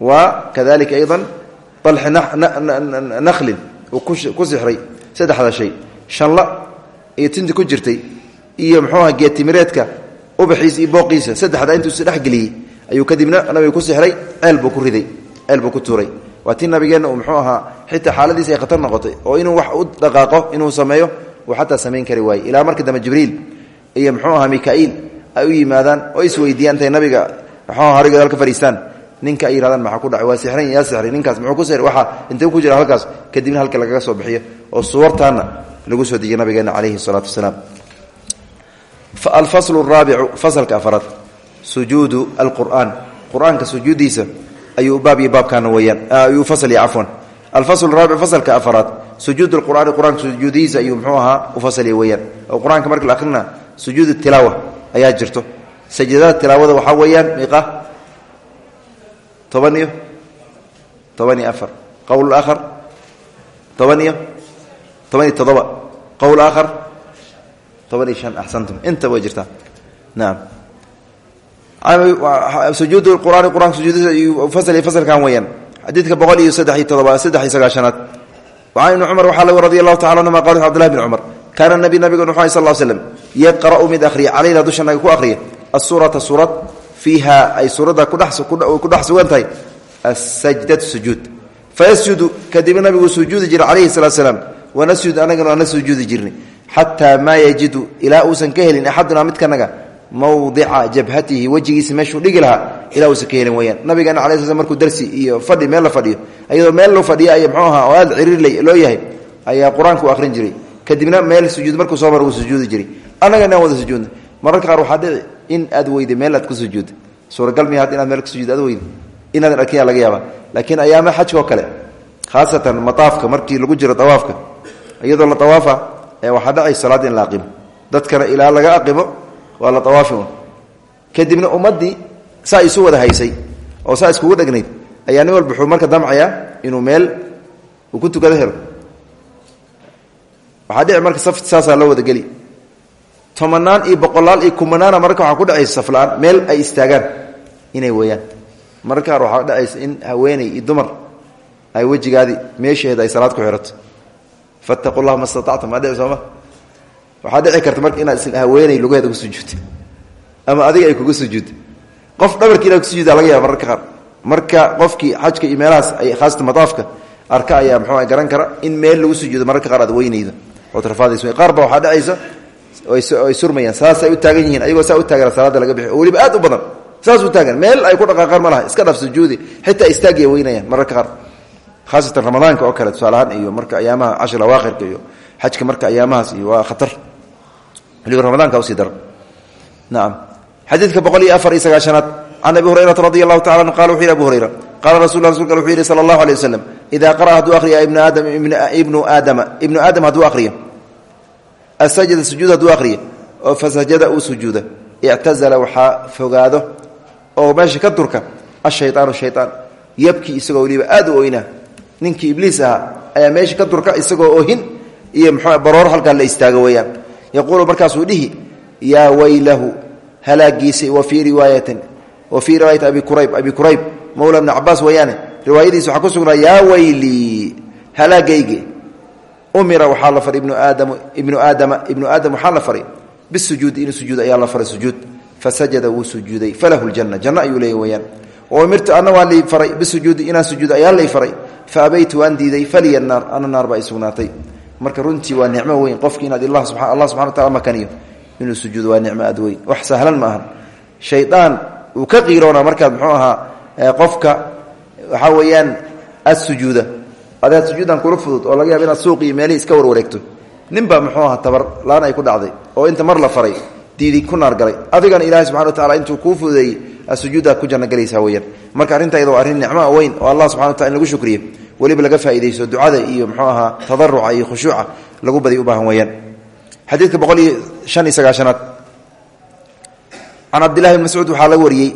wa kadalika aydan alxi nakhlin ku sixray saddexda shay shanla iyo tinti ku jirtay iyo muxuuaha geetimireedka ubaxiisa iyo booqiisa saddexda intuu isdhexgeliyey ayuu kadibna nabiga ku sixray ceel ku riday ceel ku tuuray. Waa tii nabigeenna uu muxuu ahaa xitaa xaaladiisa ay khatar noqotay oo inuu wax u dhaqaaqo inuu sameeyo uu xataa samayn kari waaye ilaa markii dambe jibriil iyo muxuu ahaa mikaiil ay u yimaadaan oo isweydiiyaan intay nabiga muxuu harigood halka fadhiistaan. Ninka ay yihahdaan maxaa ku dhacay? Waa sixran yaa sixray. Ninkaas muxuu ku sixray? Waxaa intee ku jira halkaas? Kadibna halka lagaga soo bixiyo oo suwartaana lagu soo dejiyay nabigeena calayhi salaatu wasalaam. Alfaslu raabicu fasalka afaraad sujuudu alqur'aan. Qur'aanka sujuudiisa ayuu baab iyo baabkaana weyaan ayuu fasl iyo cafwan alfasl raabic fasalka afaraad sujuud lqur'aani qur'aanka sujuudihiisa ayuu ahaa u fasalya weyaan oo qur'aanka marka la akhrina sujuud tilaawa ayaa jirto. Sajadada tilaawada waxaa weeyaan miiqa toban iyo afar. Qowl akhar toban iyo toban qowl akhar toban shan. Axsantum. Inta way jirtaa. Naam. Sujuud qur'aani qur'aanka fasly fasalkan weeyaan. Xadiidka boqol iyo ibni cumar laga radi allahu tacala anhuma qal cbdullahi bn cumar kaana nabi nabiga wuxu sal slm yaqra'u mid akhriya. Calayna dusha naga ku akhriya. Asuurata suurad fiiha ay suuradda ku dhex sugan tahay. Asajdatu sujuud. Fayasjudu kadibna nabigu sujuudi jira calayhi salatu slaam wanasjud anagana waana sujuudi jirnay xataa maa yajidu ilaa uusan ka helin axadunaa midkanaga mawdica jabhatihi wejigiisa meeshuu dhigi lahaa ilaa uusan ka helin weyaan sl markuu darsi iyo fadhi meel la fadhiyo iyadoo meel loo fadhiyo ay mxuu ahaa oo aad yahay ayaa qur'aanka akhrin jiray. Kadibna meel sujuud markuu soo wuu sujuudi jiray. Annaga inaan wada sujuudna. Mararka qaar waxaa in aad weyda meel aad ku sujuudda. Suuragal miya had meel ku sujuud aad weyda inaadan arkin laga yaaba laakiin ayaama xajkoo kale khaasatan mataafka markii lagu jiro dawaafka iyadoo la dawaafa ee waxaa dhacay salaad in la dadkana ilaa laga aqimo waa la awaafi un. Kadibna ummaddii saa isu wada haysay oo saa iskugu dhegnayd ayaa nin walba marka damcayaa inuu meel uu ku tukado helo. Waxaa dhici marka saf saasaa loo wada geli. Tobanaan iyo boqolaal iyo kumanaana marka waxaa ku dhacaysa safla-aan meel ay istaagaan inay weeyaan. Mararka qaar waxaa in haweeney iyo dumar ay wejigaadii meesheeda ay salaad ku xirato. Fattaqu llaha ma waxaa dhici karta marka inaad is haweeney lugaheeda ku sujuudta ama adiga ay kugu sujuudda qof dhabarkii inaad kusujuudda laga yaaba mararka marka qofkii xajka iyo meelahaas ay khaasata madaafka arka ayaa muxuu garan kara in meel lagu sujuudo mararka qaar aad weynaydo. Ood rafaadays qaar ba waxaa dhacaysa ay surmayaan. Saasay u taagan yihiin. Ayagoo saa u taagan salaada laga bixi. Oo weliba aad u badan. Saas u taagan. Meel ay ku dhaqaaqaan ma iska dhaf sujuudi xitaa istaagiya weynayaan mararka qaar. Khaasatan ramadaanka oo kale tusaalahaan iyo marka ayaamaha cashir awaakhirka iyo xajka marka ayaamahaas iyo waa khatar xilliga ramadaanka u sii daran nacam xadiidka boqol iyo afar iyo sagaashanaad can abi hurayrata radi allahu tacala anu qala wuxu yidhi abu hurayra qaala rasul rasulka wuxuu yidhi sala allahu alay wasalam idaa qara'a hadduu akhriya ibnu aadam ibnu aadama ibnu aadam hadduu akhriyo? Asajada sujuud hadduu akhriyo? Oo fasajada uu sujuuda? Ictazala waxaa fogaado oo meesha ka durka ashayaanu shayaan yabkii isagoo weliba aad u oynaa ninkii ibliis ahaa ayaa meesha ka durka isagoo ohin iyo mxuu baroor halkaa la istaago weeyaan yaquulu markaasuu dhihi yaa waylahu halaagiisa wa fii riwaayatin wa fii riwaayati abi kurayb abi kurayb mawla bni cabaas weeyaane riwaayadiisa waxaa ku sugnaa yaa waylii halaagayge umira waxaa la faray ibnu aadam ibnu aadama ibnu aadam waxaa la faray bisujuudi inuu sujuud ayaa la faray sujuud fasajada wuu sujuuday falahu ljana janno ayuu leeya weyaan umirtu ana waa lii faray bisujuudi inaan sujuud ayaa lay faray fa abaytu waan diiday faliya naar ana naar baa ay sugnaatay marka runtii waa nicmo weyn. Qofki inaad allah subxana wa tacala makaniyo inuu sujuudo waa nicmo aad weyn. Wax sahlan ma ahan shaydaan uu ka qiiroonaa markaad muxuu ahaa qofka waxaa weeyaan aad sujuuda adaad sujuudan kula fudud oo laga yaaba inaad suuq iyo meelihii iska warwareegto ninba muxuu ahaa tabar laan ay ku dhacday oo inta mar la faray diidi ku naargalay adigana ilaahay subxana wa tacala intuu kuu fududeeyey sujuudaad ku jannogelaysaa weyaan marka arrinta iyadoo arrin weyn oo allah subxana wa tacala in lagu shukriyo weliba laga faa'idaysto ducada iyo muxuu ahaa tadaruca iyo khushuuca lagu badiy u baahan weeyaan. Xadiidka boqol iyo shan iyo sagaashanaad can cabdillahi bn mascuud waxaa laga wariyey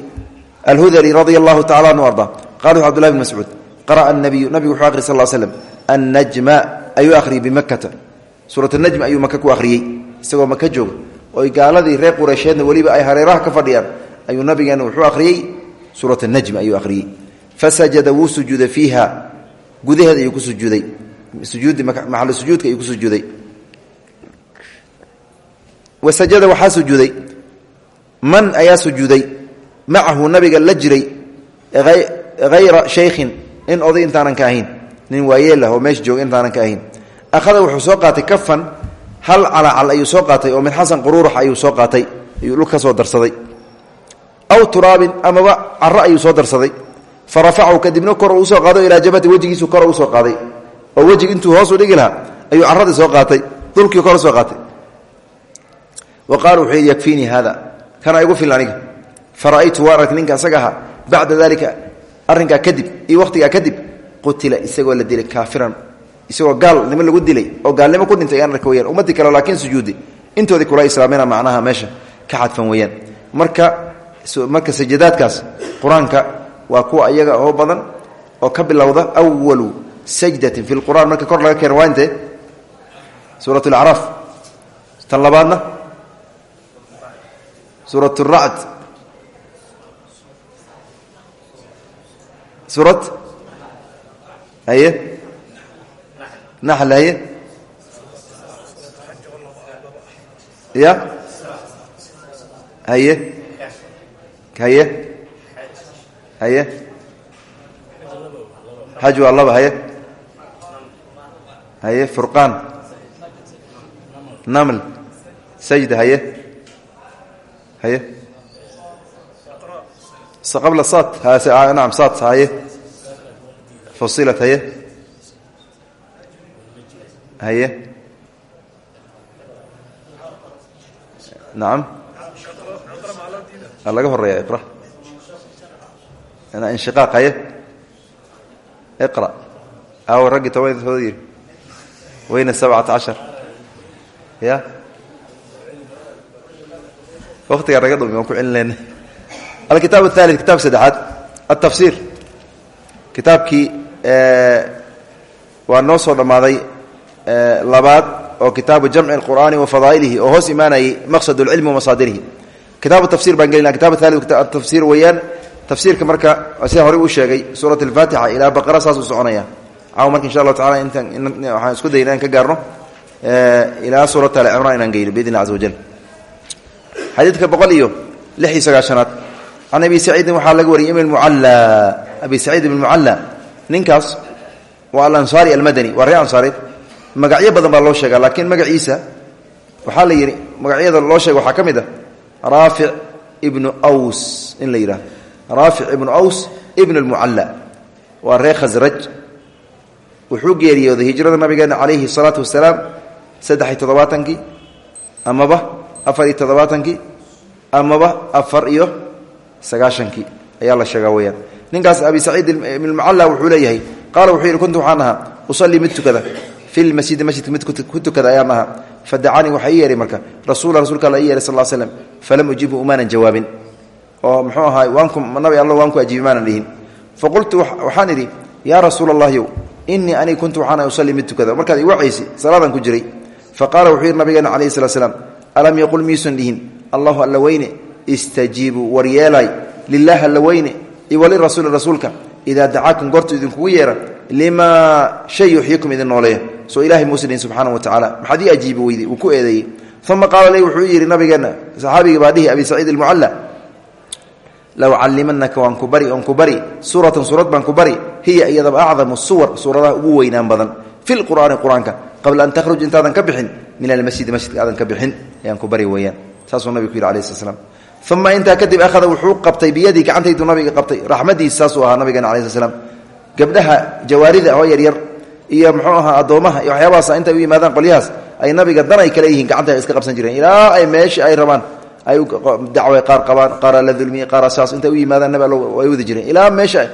alhudali anhu arda. Qala wuxu abdullahi bn mascuud qara'a anabiyu nabigu wuxuu akhriy sal l slem annajma ayuu akhriyey bimakata suurat oy gaaladii reer qureysheedna weliba ay hareeraha ka fadhiyaan ayuu nabigeena wuxuu akhriyey. Suurat najm ayuu akhriyey. Fasajada wuu sujuuday fiiha gudaheed ayuu ku sujuuday. Sujuudi maxalu sujuudka ayuu ku sujuuday. Wasajada waxaa sujuuday. Man ayaa sujuuday. Macahu nabiga la jiray. Hayra shaykhin. In oday intaanan ka ahayn. Nin waayeel ah oo meesha jooga intaanan ka ahayn. Akhada wuxuu soo qaatay kafan. Hal calacal ayuu soo qaatay oo min xasan quruurax ayuu soo qaatay. Ayuu dhul ka soo darsaday. Aw turaabin amaba caro ayuu soo darsaday fa rafacahu kadibna kor uu soo qaado ilaa jabati wejigiisu kor u soo qaaday. Oo wejig intuu hoos u dhigi lahaa ayuu caradii soo qaatay dulkii kor soo qaatay. Wa qaala wuxuu yidhi yakfiinii kana igu fil fara'aytu waan ninka asaga ahaa. Bacda arrinkaa kadib iyo wakhtigaa kadib qutila isagoo la dilay kaafiran. Isagoo gaalnimo lagu dilay oo gaalnimo ku dhintay ayaan arka weyaan ummaddii kale laakiin sujuudi. Intoodii kula islaamina macnaha meesha ka xadfan weeyaan. Marka marka sajadaadkaas qur'aanka waa kuwa iyaga oo badan oo ka bilowda awalu sajdatin fi lqur'an marka kor laga keeno waa intee? Suurat alacraaf tan labaadna? Suurat racd suurad haye naxl haye ya? Haye haye haye? Xaj waa laba haye? Haye furqaan. Naml. Sajda haye? Haye? Qabla sad naam sad haye? Fusilat haye? Haye? Nacam laga horreeya iqra inshiqaaq haye iqra. Aw raggii toban hooda yidhi weyna sabcata cashar. Ya? Waktigaa naga dhumi waan ku celin leyna alkitaab athali kitaabka saddexaad. Altafsiir kitaabkii waa noo soo dhammaaday labaad oo kitaabu jamci اlqur'aani wa fadaa'ilihi oo hoos imaanayay maqsad اlcilmi wa masaadirihi kitaabu tafsir baan gelina kitab athali tafsir weeyaan tafsiirka marka sida horey uu sheegay suurat alfaatixa ilaa baqara saas u soconaya. Caaw marka insha allahu tacala intaan waxaan isku dayna inaan ka gaarno ilaa suurat ali cimraan inaan geyno biidn illahi wajal xadiidka boqol iyo lix iyo sagaashanaad. Can abi wariyay ibn mucalla abi saciid ibn mucalla ninkaas waa alansaari almadani waa ree ansaareed magacyo badan baa loo sheegaa laakiin magaciisa waxaa la yidhi magacyada loo sheega waxaa ka mid ah aws in la yidhaah raafic ibnu aws ibn almucalla waa ree khasraj wuxuu geeriyooday hijrada nabigeena calayhi salaatu wasalaam saddex iyo toddobaatankii amaba afar iyo toddobaatankii amaba afar iyo sagaashankii ayaa la sheegaa weyaan ninkaas abi saciid ibn mucalla wuxuu leeyahay qaala wuxuu yidhi kuntu waxaan ahaa usallii mid tukada fi lmasjidi masjidka mid ku tukada ayaan ahaa. Fadacanii waxaa ii yeehay marka rasuula rasulka alla ii oo muxuu ahaa waanku nabi alla waan ku ajiibi maanan dhihin. Faqultu waxaan idhi yaa rasuula allahyow inii anii kuntu waxaana usalli mid tukada. Markaad i wacaysi salaadan ku jiray. Fa wuxuu yidhi nabigeena calayhi salaa slaam alam yaqul miyuusan dhihin? Allahu alla weyne istajiibuu waryeelay. Lilaah alla weyne iwalirasuuli rasuulka idaa dacaakum goortu idinkugu yeera limaa shay yuxyikum idin nooleeya. Soo ilahay muusa dhihin subxaana wa tacala maxaad ii ajiibi ku eedeeyey. Uma qaala ley wuxuu yidhi nabigeenna saxaabigii baa dhihi abi saciid almucalla low callimanaka waan ku bari oon ku bari hiya iyadaba acdamu suwar suuradaha ugu weynaan badan fi lqur'aani qur'aanka qabla an takhruj intaadan ka min almasjidi masjidka aadan ka bixin ayaan ku bari weeyaan saasuu nabigu ku yidhi alayh slat slam uma intaa kadib ahada wuxuu qabtay nabiga qabtay raxmadiisa saasuu ahaa nabigeena alai sl slam gabdhaha jawaarida oo yaryar iyo muxuu ahaa addoomaha iyo waxyaabahaas intay u yimaadaan qolyahaas ay nabiga dan ay kale yihiin gacanta iska qabsan jireen ilaa ay meeshii ay rabaan ay dacwe qaar qabaan qaara la dulmiye qaara saas intay u yimaadaan allo ay wadi jireen. Ilaa meesha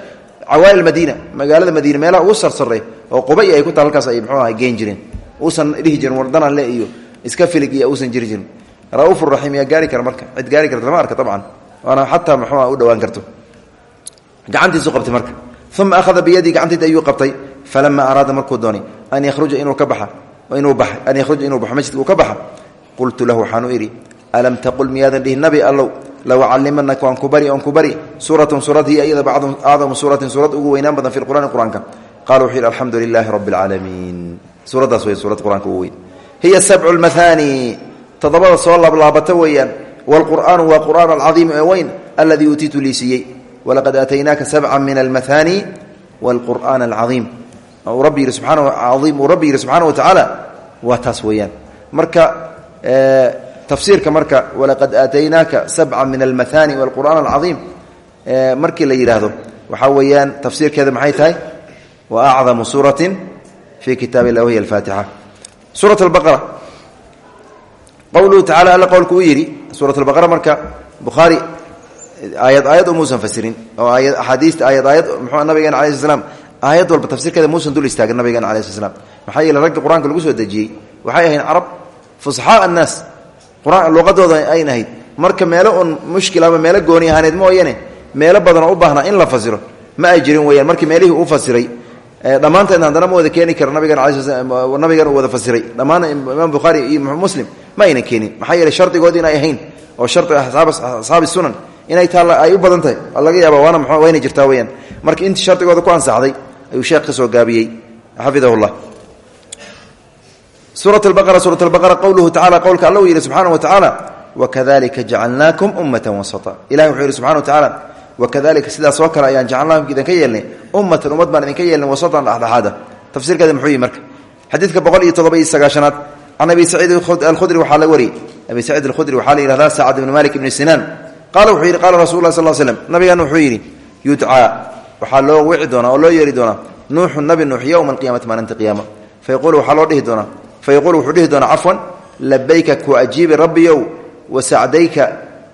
cawaali madiina magaalada madiina meelaha ugu sarsarey oo qubay ay ku taal halkaas ay muxuu aha geen jireen. Uusan dhihi jirin wardanan le iyo iska filig iyo uusan jiri jirin. Ra'uuf raxiim yaa gaari marka cid gaari karta lama arka dabcan waana xataa u dhowaan karto. Gacantiisu qabtay marka. Uma ahada biyadii gacantayda ayuu qabtay falama araada markuu doonay an yaruja inuu ka baxa inuu ba an yakhruja inuu baxo masjidka uu ka qultu lahu waxaanu idhi alam taqul miyaadan dhihi nabi allow low callimanaka waan ku bari oon ku bari suuratan suurad hiya iyadaba acdamu suuratin ugu weynaan badan fi qur'aani qur'aanka qala wuxuu yidhi alxamdu lilaahi rabbi alcaalamiin suuraddaas weyn hiya sabcu lmahaani toddobada soo laablaabata weeyaan waalqur'aanu waa qur'aan alcadiimu ee weyn aladii uutiitu lii siiyey walaqad aataynaaka sabca min almahaani waalqur'aan alcaiim rabbi yidhi subana aiim uu rabbi yidhi wa tacaala waa taas marka tafsiirka marka walaqad aataynaaka sabca min almahaani waalqur'aan alcaiim markii la yidhaahdo waxaa weeyaan tafsiirkeeda maxay tahay? Wa acdamu suuratin fii kitaab illah wahiy alfaatixa. Suurat albaqara. Qowluhu tacala alla qowlku uu yidhi suurat albaqara marka bukhaari aayad aayad umuusan fasirin oo aayad axaadiista aayad aayad muxuu nabigeena alai sl slam aayad walba tafsiirkeeda muusan dul istaagin nabigeena alai sl slam maxaa yeele ragga qur'aanka lagu soo dejiyey waxay ahayn carab fusxaa annaas luqadooda ayna ahayd marka meelo un mushkil ama meelo gooni ahaaneed mooyane meelo badanoo u baahnaa in la fasiro. Ma ay jirin weyaan markii meelihii uu fasiray dhammaanteedna haddana ma wada keeni kara nabigeena ala nabigan uu wada fasiray. Dhammaan imaam bukhaari iyo muslim ma aynan keenin. Maxaa yeele shardigoodi inay ahayn oo shardi asxaabi sunan inay taa ay u badan tahay. Laga yaaba waana m wayna jirtaa weyaan marka intii shardigooda ku ansaxday ayuu sheekh ka soo gaabiyey. Xafidahullah suura baqara suura baqara qowluhu tacala qowlka alla uu yidhi subxaana wa tacaala wakadalika jacalnaakum ummatan wasata ilahi wuxuu yidhi subxana wa tacaala wakadalika sidaas oo kale ayaan jacalnaakum idinka yeelnay ummatan ummad baan idinka yeelnay wasatan dhexdhexaada tafsiirkeeda muxuu yihi marka xadiidka boqol iyo todoba iyo sagaashanaad can abi saciid alkhudri waxaa la wariyey abi saciid alkhudri waxaa la yihahdaa sacad ibni malik ibni sinaan qaala wuxuu yidhi qaala rasul lah sal slm nabigaana wuxuu yidhi yudcaa waxaa loo wici doonaa oo loo yeeri doonaa nuuxu nabi nuux yowma alqiyamati maalinta qiyaama fayaquulu waxaa loo dhihi doonaa fayaquul wuxuu dhihi doonaa cafwan labayka ku ajiibi rabbiyow wasacdayka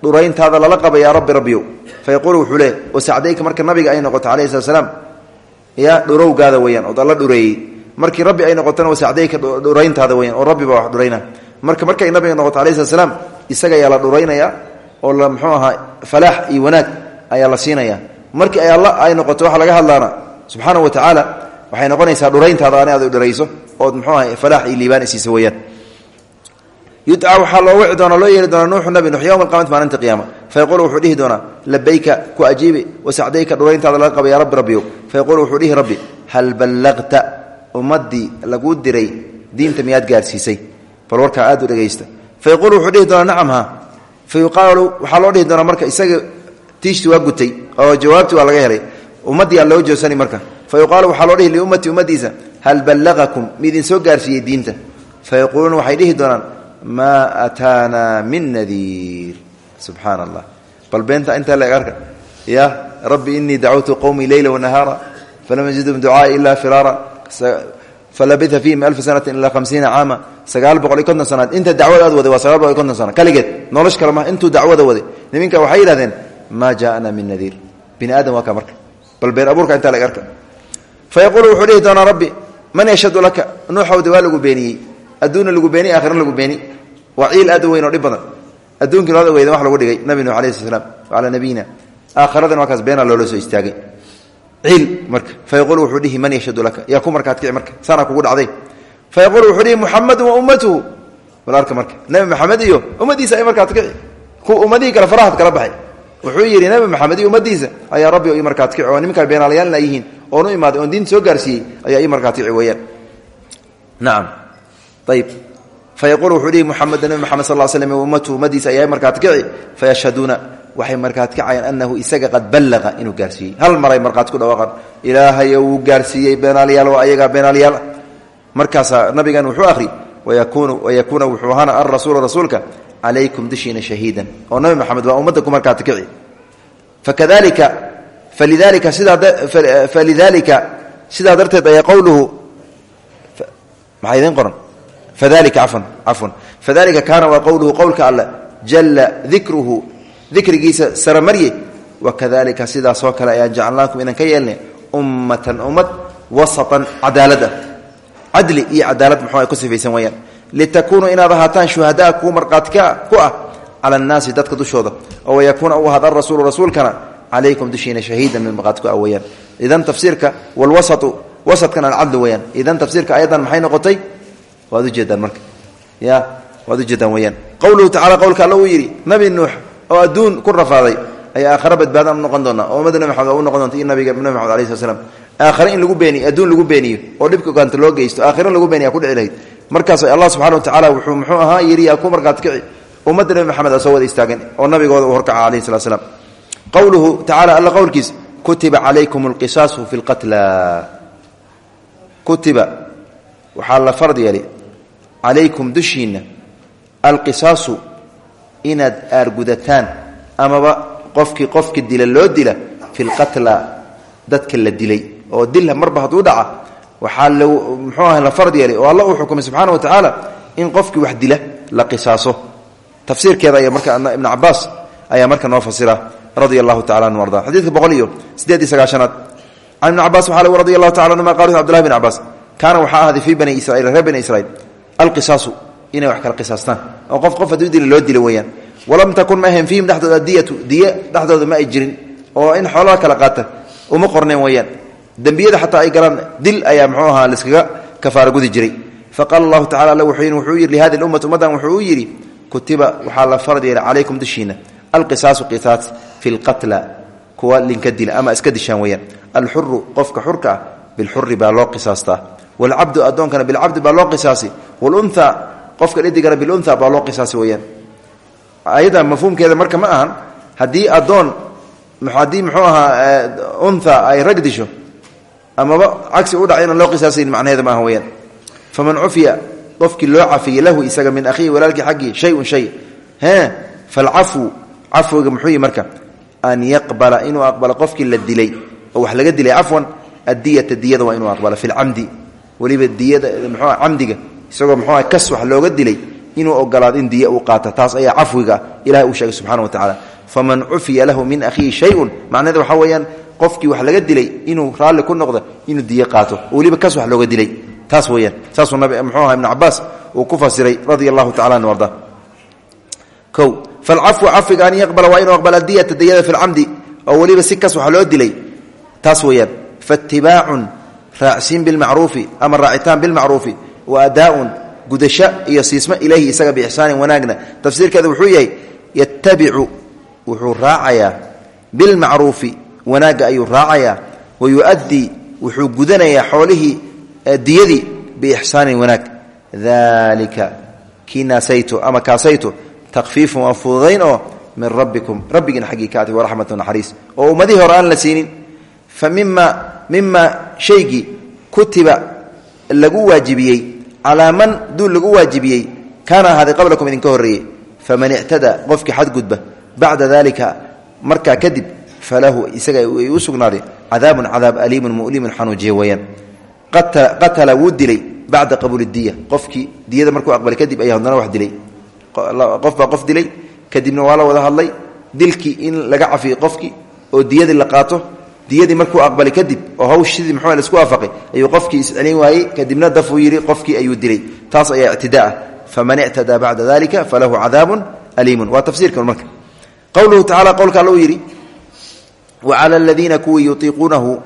dhurayntaada lala qaba yaa rabbi rabbiyow fayaquulu wuxuu leey wasacdayka marka nabiga ay noqoto calayhi slat slaam ya dhurowgaada weyaan ood alla dhureeyey markii rabbi ay noqotona wasacdayka dhurayntaada weyaan oo rabbi baa wax dhurayna marka markay nabiga noqoto alayhi slat slaam isaga ayaa la dhuraynaya oo la muxuu ahaa falaax iyo wanaag ayaa la siinaya markii ay alla ay waxay noqonaysaa dhurayntaada ani aad dhurayso ood muxuu aha falaax iyo liibaan isiisa weyaan yudcaa waxaa loo wici doonaa loo yeeri doonaa nuuxu nabi nuux yowma alqiyamati maalinta qiyaama. Fayaquulu wuxuu dhihi doonaa labayka ku ajiibi wasacdayka dhurayntaada laga qaba yaa rabbi rabbiyow fayaquulu wuxuu dhihi rabbi hal ballaqta ummaddii laguu diray diinta miyaad gaarsiisay? Bal warkaa aad u dhegaysta fayaquulu wuxuu dhihi doonaa nacam ha. Fa yuqaalu loo dhihi doonaa marka isaga tiishti waa gutay oo jawaabti waa laga helay. Ummaddii aa loo joosani marka fa yuqaalu waxaa loo dhihi liummatii ummadiisa hal ballaqakum miidin soo gaarsiiyey diinta fayaquuluuna waxay dhihi doonaan maa ataanaa min nadiir subxaana allah bal beenta intaa la arka ya rabbi inii dacawtu qowmii leyla wanahaara falam yazidhum ducaai ila firaara falabia fiihim alfa sanati ilaa hamsiina caama sagaal boqol iyo konton sanaad inta dacwada aad waday waa sagaal boqol iyo konton sana kaligeed nolosh kale ma intuu dacwada waday niminka waxay yidhahdeen maa jaana min nadiir bini aadam waa ka marka bal been abuurka intaa laga arka fayaquulu wuxuu dhihi doonaa rabbi man yashhadu laka nuuxowda waa lagu beeniyey adduunna lagu beeni aakhirna lagu beeni waa ciil aad u weyn oo dhib badan adduunkii looda weydan wax lagu dhigay nabi nuux alayhi sl slam calaa nabiyina aakhiradan waa kaas beenaa loola soo istaagay ciil marka fayaquulu wuxuu dhihi man yashhadu laka yaa ku markaad kici marka saanaa kugu dhacday fayaquulu wuxuu dhihi muxamedun wa ummatuhu bal arka marka nebi maxamed iyo ummadiisa ay markaad kici kuwa ummadihii kale farahaad kala baxay wuxuu yidhi nebi maxamed iyo ummadiisa ayaa rabbi o ii markaad kici oo nimankaan beenaalayaalna yihiin oonu imaaday oon diinta soo gaarsiiyey ayaa ii markaad kici weeyaan. Nacam ayib fayaquul wuxuu dhihi muxamed nabi moxamed sal slm ummatu ummadiisa ayaa markaad kici. Fayashhaduuna waxay markaad kacayaan anahu isaga qad ballaqa inuu gaarsiiyey. Hal maray markaad ku dhawaaqan? Ilaahayo wuu gaarsiiyey beenaalyaal oo ayagaa beenaalyaal markaasaa nabigan wuxuu ahri wayakuuna wuxuu ahaana alrasuulu rasuulka calaykum dushiina shahiidan. Oo nabi maxamed waa ummadda ku markaad kici. Fakadalika falidalika sidaalidalika sidaa darteed ayaa qowluhu maxaa idiin qoran? Fadalika cafan cafwan fadalika kaana waa qowluhu qowlka alle jalla dikruhu dikrigiisa saramarye. Wakadalika sidaasoo kale ayaan jacalnaakum inaan ka yeelnay ummatan ummad wasatan cadaalada. Cadli iyo cadaalad muxuu ay ku sifaysan wayaan litakuunuu inaad ahaataan shuhadaa kuwa marqaadka ku ah cala annaasi dadka dushooda oo wayakuuna u ahaada arasuulu rasuulkana calaykum dushiina shahiidan min marqaadku ah weyaan idan tafsiirka walwasatu wasadkan alcadlu weyaan idan tafsiirka ayadan maxay noqotay waad ujeedaan marka ya waad ujeedaan weyaan qowluhu tacala qowlka alla uu yidhi nabi nuux oo adduun ku rafaaday ayaa aakhare badbaadaan u noqon doonaa oo ummadda nabi maxamed iyo nabiga nabi maxamed alai slat slam aakhare lagu beeniyo adduun lagu beeniyo oo dhibka gaanta loo geysto aakhire lagu beeniya ku dhici markaas allah subxana wa tacala wuxuu muxuu ahaa yaa ku markaad kici ummadda nabi maxamed a soo wada istaagan oo nabigooda uu horkaca alayhi salat slam alla qowlkiis kutiba calaykum alqisaasu fi lqatla kutiba waxaa la fard yeelay calaykum dushiinna alqisaasu inaad aargudataan amaba qofki dila loo dila fi lqatla dadka la dilay. Oo dila marba hadduu dhaca waxaa l muxuu aha la fard yeelay oo alla uu xukumay subxaana wa tacaala in qofkii wax dila la qisaaso. Tafsiirkeeda ayaa marka ibn cabaas ayaa marka noo fasira radia allahu anhu arda. Xadiidka boqol iyo siddeed iyo sagaashanaad. Ibni cabas waxaa lg radi allahu tacala anhuma qala cbdullahi bn cabaas kaana waxaa ahaaday fii bani israiil reer bani israiil alqisaasu inay wax kala qisaastaan. Oo qof qof hadduu dila loo dila walam takun ma ahayn fiihim dhexdooda diyatu diye dhexdooda ma ay oo in xoolaha kala qaata uma qorneen weeyaan dembiyada xataa ay galaan dil ayaa muxuu ahaa laiskaga kafaara gudi jiray. Faqala allahu tacala alla wuxuu yidhi lihadi lummati ummaddan wuxuu u kutiba waxaa la farad yeelay calaykum dushiina alqisaasu qisaas fi kuwa linka dila ama iska dishaan weeyaan. Alxuru qofka xurka ah bilxuri baa loo qisaastaa waalcabdu addoonkana bilcabdi baa loo qisaasi. Waalunha qofka dhidigana bilunha baa loo qisaasi weeyaan. Ayada mafhuumkeeda marka ma ahan haddii addoon haddii muxuu ahaa unha ay rag amaba cagsi u dhaca inaan loo qisaasayn macnaheeda ma aha weyaan faman cufiya qofkii loo cafiyey lahu isaga min akhiihi walaalkii xaggii shayun shay. He falcafwu cafwiga muxuu yihi marka? An yaqbala inuu aqbalo qofkii la dilay. Oo wax laga dilay cafwan addiyata diyada waa inuu aqbalo fi lcamdi weliba diyada muxuu camdiga. Isagoo muxuu kas wax looga dilay inuu ogolaado in diya uu qaata. Taas ayaa cafwiga ilahay uu sheegay subxana wa tacala faman cufiya lahu min akhiihi shayun. Macnaheeda waxaa weeyaan qofkii wax laga dilay inuu raalli ku noqdo inuu diye qaato. Oo weliba kas wax looga dilay. Taas weyaan saasuu muxuu aha ibnu cabaas uu ku fasiray radia allahu tacala an arda o falcafwu cafwiga an yaqbala waa inuu aqbala diyata diyada fi lcamdi oo weliba si wax loo dilay. Taas weyaan faitibaacun raacsiin bilmacruufi ama raacitaan bilmacruufi wa adaaun gudasho iyo siismo ilayhi isaga biixsaanin wanaagna. Tafsiirkeeda wuxuu yahay yatabicu wuxuu raacayaa bilmacruufi wanaagga ayuu raacayaa wa yuadii wuxuu gudanayaa xoolihii diyadii biixsaanin wanaag. Dalika kii naasayto ama kaasayto takfiifun waa fududayn oo min rabbikum rabbigiina xaggii ka ati waraxmatu oo ummadihii hore aan la siinin fa mima mima shaygii kutiba lagu waajibiyey calaa man duul lagu waajibiyey kaana ahaaday qablakum idinka horreeyey faman ictada qofkii xadgudba bacda dalika markaa kadib falahu isaga ay u sugnaaday cadaabun cadaab aliimun mulimun xanuujiya weeyaan. Qatala wuu dilay bacda qabuuli diya. Qofkii diyada markuu aqbalay kadib ayaa haddana wax dilay. Qof baa qof dilay kadibna waa la wada hadlay dilkii in laga cafiyey qofkii oo diyadii la qaato diyadii markuu aqbalay kadib oo hawsh sidii muxuu la isku waafaqay ayuu qofkii iscelin waayey kadibna dafuu yidhi qofkii ayuu dilay. Taas ayaa ictidaa faman ictadaa bacda dalika falahu cadaabun aliimun. Waa tafsiirkan marka. Qowluhu tacala qowlka alla uu yidhi wacala aladiina kuwii yutiiquunahu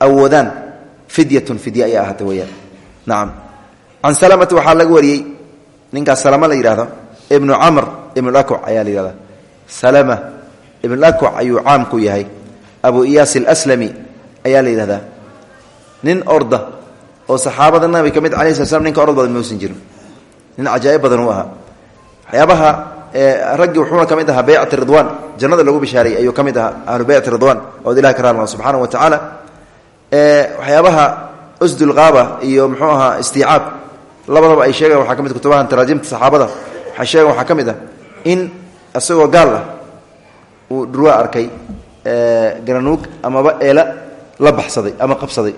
awoodaan fidyatun fidya ayaa ahaatay weyaan nacam can salamata waxaa laga wariyey ninkaas salama la yidhahdo ibnu camr ibnulakwac ayaa la yidhahda salama ibnulakwac ayuu caam ku yahay abu iyaas alaslami ayaa la yidhahdaa nin orda oo saxaabada nabi ka mid alai sla slam ninka orod badan mausan jirin nin cajaa'ib badan uu ahaa waxyaabaha raggii wuxuuna ka mid ahaa beycati ridwan jannada lagu bishaaray ayuu ka mid ahaa ahlu beycati ridwan ood ilahi ka raarma subxaana wa tacaala waxyaabaha usdulqaaba iyo muxuu ahaa istiicaab labadaba ay sheegaan waxaa ka mid kutubahan taraajimta saxaabada waxay sheegaan waxaa ka mid ah in isagoo gaal ah uu dhurwa arkay garanuug amaba eela la baxsaday ama qabsaday.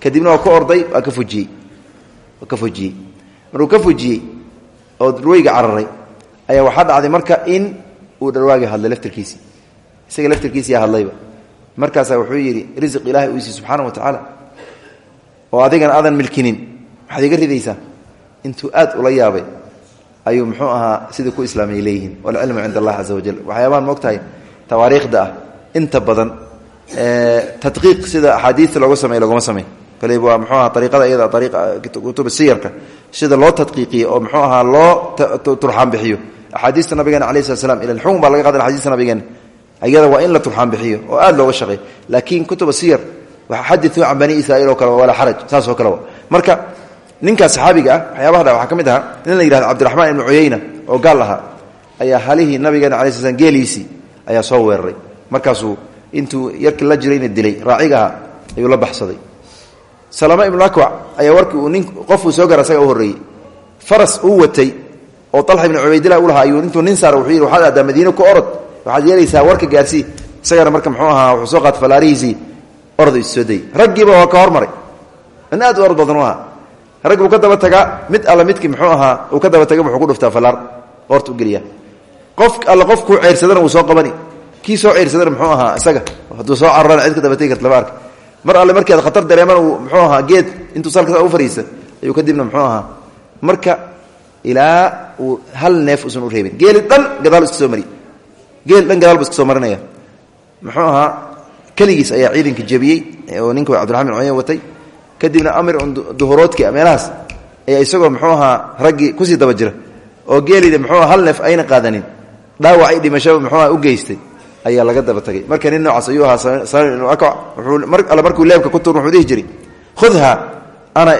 Kadibna waa ka orday waa ka fujiyey waa ka fujiyey. Markuu ka fujiyey oo dhurweyga cararay ayaa waxaa dhacday marka in uu dharwaagi hadlay laftirkiisii isaga laftirkiisiyaa hadlayba. Markaasaa wuxuu yidhi risiq ilaahay uu siiyey subxaana wa tacaala oo adigana aadan milkinin. Waxaad iga ridaysaa. Intuu aad ula yaabay ayuu muxuu ahaa sidii ku islaamay leeyihiin. Walcilmu cinda allah caza wajal waxyaabahan moogtahay tawaariikhda ah. Inta badan tadqiiq sida axaadiista looga samey loguma samey kale waa mxuu aha ariiqada iyada kutub siyarka sida loo tadqiiqiyo oo mxuu ahaa loo turxaan bixiyo axaadiista nabigeena alayh slat slam ila xukun baa laga qadan axadiista nabigeena ayada waa in la turxaan bixiyo oo aad looga shaqeey laakiin kutuba siyar xadiu can bani israiil oo kale walaa xaraj saas oo kale marka ninkaas saxaabiga ah waxyaabaha dha waxaa ka mid ahaa nin la yihahdo cabdiraxmaan ibnu cuyayna oo gaal ahaa ayaa halihii nabigeena alay sl geeliisii ayaa soo weeraray markaasuu intuu yarkii la jirayna dilay raaciga ahaa ayuu la baxsaday salama ibnu akwac ayaa warkii uu nin qofuu soo gara asaga u horreeyey faras uu watay oo talxa ibnu cubaydillah u lahaa ayuu intuu nin saara wuxuu yidhi waxaad aadaa madiine ku orod? Waxaad yeelaysaa warka gaarsii isagana marka muxuu ahaa wuxuu soo qaata fallaarihiisii ordu issoo dayy waa ka hormaray. In aad u orod badan u ka daba tagaa mid alle midkii muxuu ahaa uu ka daba taga wuxuu ku dhuftaa fallaar qoorta u qof alle qofkuu ceyrsadana wuu soo qabani. Kii soo ceyrsadana muxuu ahaa isaga. Hadduu soo cararana cid ka daba tegi karta lama arka mar alle markii aad khatar dareeman uu muxuu ahaa geed intuu salka u fariista ayuu kadibna muxuu ahaa. Marka ilaa uu hal neef usan u reebin. Geeli dhan gadaal iska soo mari. Geel dhan gadaal bu soo marinaya. Muxuu ahaa keligiis ayaa ciidanka jebiyey oo ninka cabdiraxman bin watay. Kadibna amir un duhuroodki meelahaas ayaa isagoo muxuu ahaa raggii ku sii daba jira oo geelida muxuu hal neef ayna qaadanin. Dhaawac ay dhimashaba muxuu u geystay ayaa laga daba tagay. Marka nin noocaas ayuu ahaa salim ibnu akwac wuxuu markuu leebka ku tuur wuxuu jiray khudha ana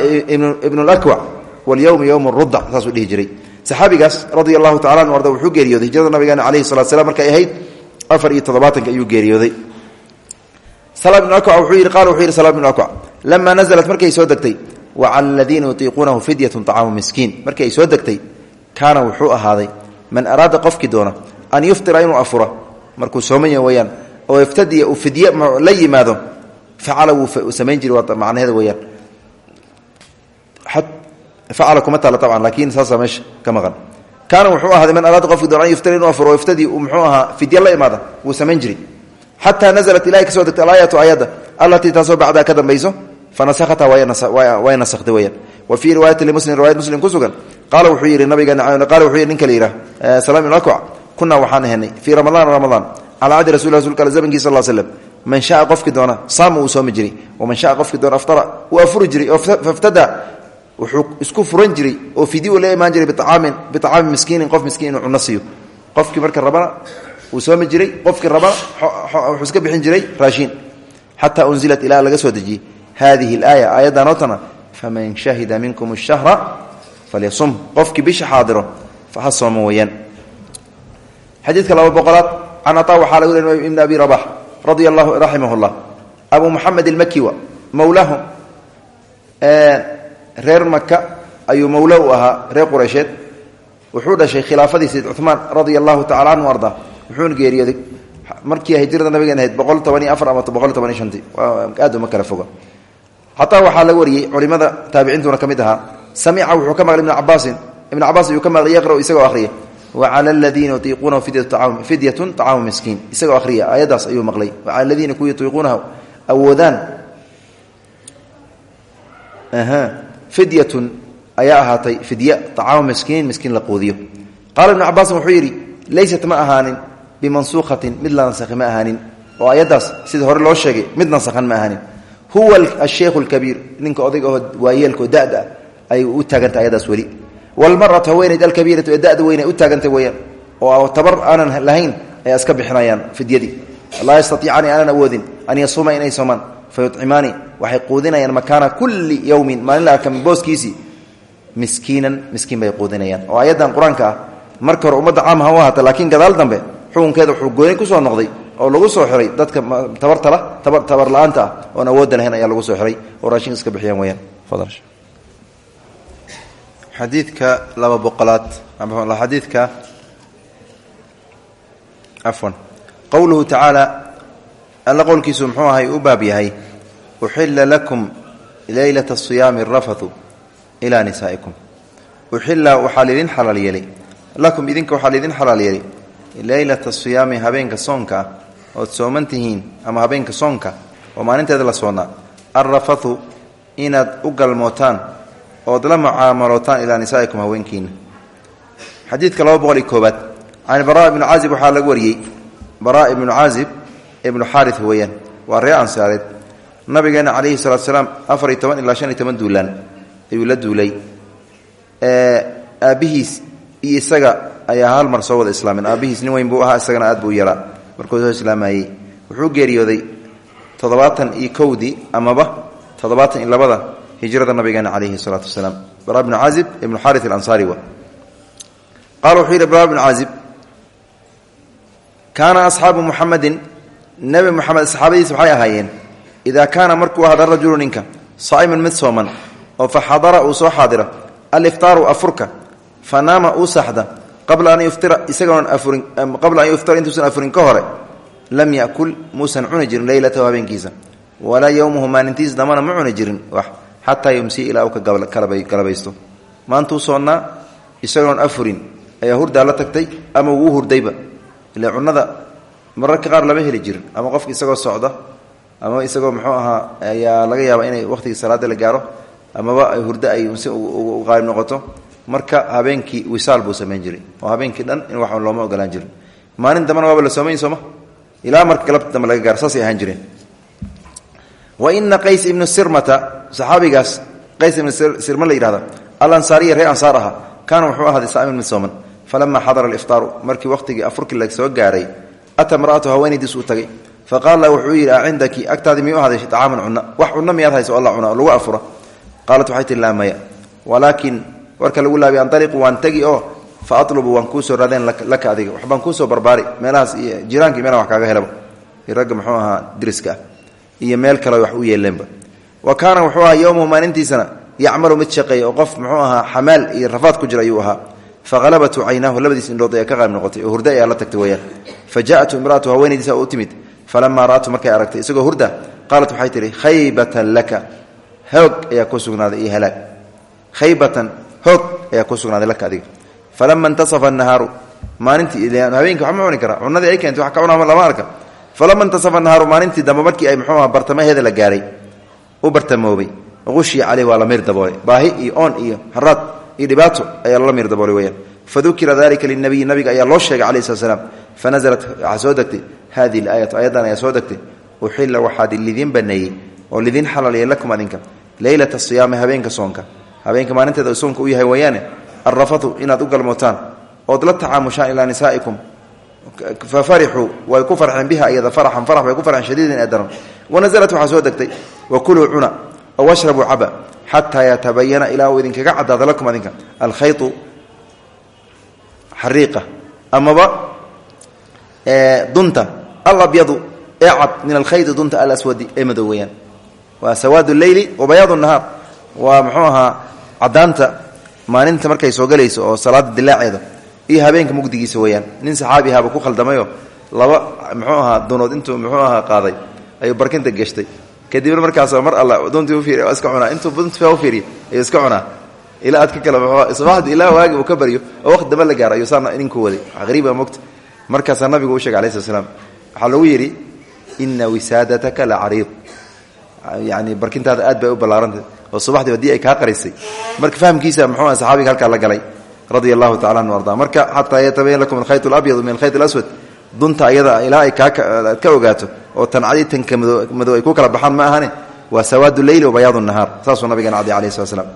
ibnu lakwac walyowma yowm rudac saasuu dhihi jiray saxaabigaas radia allahu tacala anu wuxuu geeriyooday hijrada nabigeena calayhi salatu slam markay ahayd afar iyo toddobaatanka ayuu geeriyooday. Sala ibnu wuxuu yidhi qaala wuxuu yidhi sala ibnu akwac lamaa naزlat markay soo degtay wa cala aladiina yutiiquunahu fidyatun طacaamu miskiin. Markii soo degtay kaana wuxuu ahaaday man araada qofkii doona an yuftira inuu afuro markuu soomanya weyaan oo iftadiya uu fidye la yimaado facala wuu samayn jiri waa macnaheeda weyaan tabcan laakiin saasaa meesha ka maqan. Kaana wuxuu ahaaday man araada qofkii doona an yuftira inuu afuro oo iftadii uu muxuu ahaa fidye la imaada wuu samayn jiri xataa naزlat ilahay ka soo degtay alaayatu aayadda allatii taasoo bacdaa ka dambayso fanasakhatha way nasakhday weyaan wa fii riwaayati limuslim riwayat muslim ku sugan qaala wuxuu yidhi nabigeena qaala wuxuu yidhi ninka la yidhaah salaam ibn akwac kunaa waxaan ahenay fii ramadaan ramadaan calaa cadi rasul rasulka al zamankii sal slm man sha'a qofkii doona saama uu soomi jiray. Waman sha'a qofkii doona aftara uu afuri jiray oo faftada wuxuu isku furan jiray oo fidio la imaan jiray biacaamin biacaami miskiinin qof miskiin inuu cuno siiyo. Marka rabana uu soomi jiray qofkii rabana wuxuu iska bixin jiray raashiin xataa unzilat ilaa laga soo dejiyey. Haadihi alaaya aayaddan oo faman shahida minkum ashahra falyasum. Qofkii bisha xaadiro faha sooma weeyaan. Xadiidka laba boqolaad can ataa waxaa lagu lehy ibni abi rabax radia allahu raximah llah abu muxamed ilmakiwa mowlaahum reer maka ayuu mowla u ahaa reer qureysheed wuxuu dhashay khilaafadii sayd cumaan radia allahu tacala canhu arda. Wuxuuna geeriyooday markii hijrada nabigeena ahayd boqol toban iyo afar ama boqol toban aad uma kala foga xataa waxaa laga wariyey culimada taabiciintuna ka mid ahaa. Wuxuu ka maqlay ibn cabaasin ibn cabaas ayuu ka maqlay yaqra isagoo ahriya wacala aladiina yutiiquunahu fidyatun طacaamu miskiin. Isagoo ahriya aayaddaas ayuu maqlay wacala aladiina kuwa yutiiquunahu awoodaan fidyatun ayaa ahaatay fidya طacaamu miskiin miskiin la quudiyo. Qaala ibnu cabaasin wuxuu yidhi laysat ma ahaanin bimansuukhatin mid la nasakhi ma ahaanin. Oo ayaddaas sida hore loo sheegay mid nasakhan ma ahaanin. Huwa asheikhu lkabiir ninka odayga oo waayeelkaoo dada ay u taagantah ayadaas weli. Wlmaratu haweenayd alkabiiratu ee dada weyn ay u taagantay weyaan oo tabar fayucimaani waxay quudinayaan makaana kulli yowmin maalin la arkan booskiisii miskiinan miskiin bay quudinayaan oo ayadan qur'aanka ah marka hore ummadda caam ha u ahaata laakiin gadaal dambe xukunkeeda wuxuu gooni ku soo noqday oo lagu soo xiray dadka tabartala tabar la'aanta ah oon awoodda lahayn ayaa lagu soo xiray oo raashin iska bixiyaan alla qowlkiisu muxuu ahay u baab yahay uxila lakum leylata siyaami arafathu ilaa nisaa'ikum. Uxila waxaa laydin xalaal lakum idinka waxaa laydin xalaal yeelay leylata siyaami habeenka soonka ah ood sooman ama habeenka soonka oo maalinteeda la soonnaa alrafathu inaad u galmootaan ood la mucaamalootaan ilaa nisaa'ikum haweenkiina xadiidka laba boqol iyo koobaad can bara ibnu caazib waxaa laga wariyey. Bara ibnu caazib ibnu xaari weeyaan. Waa ree ansaareed. Nabigeena calayhi salatu salaam afar iyo toban ilaa shan iyo toban duulaan ayuu la duulay. Aabbihiis iyo isaga ayaa hal mar soo wada islaameen aabbihiis nin weyn buu ahaa isagana aad buu yaraa. Markuu soo islaamayey wuxuu geeriyooday toddobaatan iyo kowdii amaba toddobaatan iyo labada hijrada nabigeena calayhi salaatu wasalaam bara bnu caazib ibnu xari alansaari wa. Qaala wuxuu yidhi bara bnu caazib kaana asxaabu muxamedin nebi moxamed saxaabadiisa waxay ahaayeen? Idaa kaana markuu ahada rajulu ninka saa'iman mid sooman oo fa xadara uu soo xaadira aliftaaru afurka fa naama uu saaxda qabla an yuftira isagoon afurin qabla an yuftira intuusan afurin ka hore lam yakul muusan cuni jirin leylatahu habeenkiisa. Walaa yowmuhu maalintiis dambana ma cuni jirin wax xataa yumsiya ilaa uu galabaysto maantuu soonnaa isagoon afurin ayaa hurdaa la tagtay ama wuu hurdayba. Ile cunada mararka qaar lama heli jirin. Ama qofka isagoo socda ama isagoo muxuu ahaa ayaa laga yaaba inay wakhtigii salaada la gaaro amaba ay hurdo ay si qaalib noqoto. Marka habeenkii wisaal buu samayn jiray oo habeenkii dhan in wax looma ogolaan jirin. Maalin dambana waaba la soomay sooma? Ilaa marka galabta dambe laga gaaro saasay ahaan jireen. Wa ina qays ibnu sirmata saxaabigaas qays ibnu sirma la yidhahda alansaariya reer ansaar ahaa kaana wuxuu ahaaday saa'iman mid sooman. Falama xadara aliftaaru markii wakhtigii afurkii la soo gaaray ata mra'atu haweenaydiis tagay faqaala wuxuu yidhi a cindaki agtaadii miyuu ahaaday tacaaman cunna wax cunno miyaad cuna oo lagu afura qaalat waxay tihi laa maya walaakin warka lagu laabiy andaliqu waan tegi oo fa atlubu waan kuusoo raadeen laka adiga waxbaan kuusoo barbaari meelahaas iyo jiraanka meelaha wax kaaga helaba ragga muxuu ahaa ah iyo meel kale wax u yeeleenba wa kaana wuxuu ahaa yowmuhu maalintiisana yacmalu mid shaqeeya oo qof muxuu ahaa xamaal iyo rafaad ku jira ayuu ahaa fahalabatu caynaahu labadiis indhood ayaa ka qaab noqotay oo hurda ayaa la tagtay weyaan fa jaءatu imraatu haweenaydiisa u timid. Falamaa ra'atu markay aragtay isagoo hurda qaalat waxay tihi khaybatan laka. Hoog ayaa ku sugnaaday iyo halaag. Khaybatan hoog ayaa ku sugnaaday laka adiga. Falama intasafa nahaaru maalintii habeenkii wax ma cuni karaa cunadii ay keentay wax ka cunaa lama arka. Falama intasafa nahaaru maalintii dambe markii ay muxuu aha bartamaheeda la gaaray u iyo dhibaato ayaa lala mir daboolay weyaan fadukira dalika linabiyi nabiga ayaa loo sheegay calayi slat slam fanaزlat waxaa soo degtay hadihi اlaayatu ayadan ayaa soo degtay uxila waxaad lidin baneeyey oo lidin xalaaliyay lakum adinka leylata siyaami habeenka soonka habeenka maalinteeda soonka u yahay weeyaane alrafatu inaad u galmootaan ood la tacaamushaan ilaa nisaa'ikum fafarixuu way ku farxeen biha iyada faraxan farax way ku farxeen shadiidan ee daran wanaزlat waxaa soo degtay wakuluu cuna oo washrabuu caba xataa yatabayana ilaa uu idinkaga cadaado lakum adinka alkhaytu xariiqa amaba dunta alabyadu ee cad min alkhayti dunta alaswadi ee madow weyaan waa sawaad leyli wa bayaad nahaar waa muxuu ahaa cadaanta maalinta markay soo galayso oo salaada dilaaceeda iyo habeenka mugdigiisa weyaan nin saxaabi ahaaba ku khaldamayo laba muxuu ahaa dunood intuu muxuu ahaa qaaday barkinta geshtay kadibna markaas mar alla duntii ufiiriy iska cunaa. Intuu duntia ufiiriy ayuu iska cunaa. Ilaa aad ka kala subaxdi ilaa waagi uu ka baryo waqti dambe la gaaro saana ninku waday. Qariiba mogta markaasaa nabigu u shegay alai slat slam lagu yidhi ina wisaadataka la cariid. Yani barkintaada aad bay u ballaarantay oo subaxdii haddii ay kaa qarisay marka fahamkiisa muxuu aha saxaabiga halkaa la galay radia allahu anhu arda marka xataa yatabayan lakum alkhayt alabyadu min alkhayt alaswad dunta ayada ilaa ay kaad ka ogaato oo tancadii tanka madow ay ku kala baxaan ma ahane waa sawaad leyli wabayaad nahaar saasuu nabigeena cadi alayh slat slam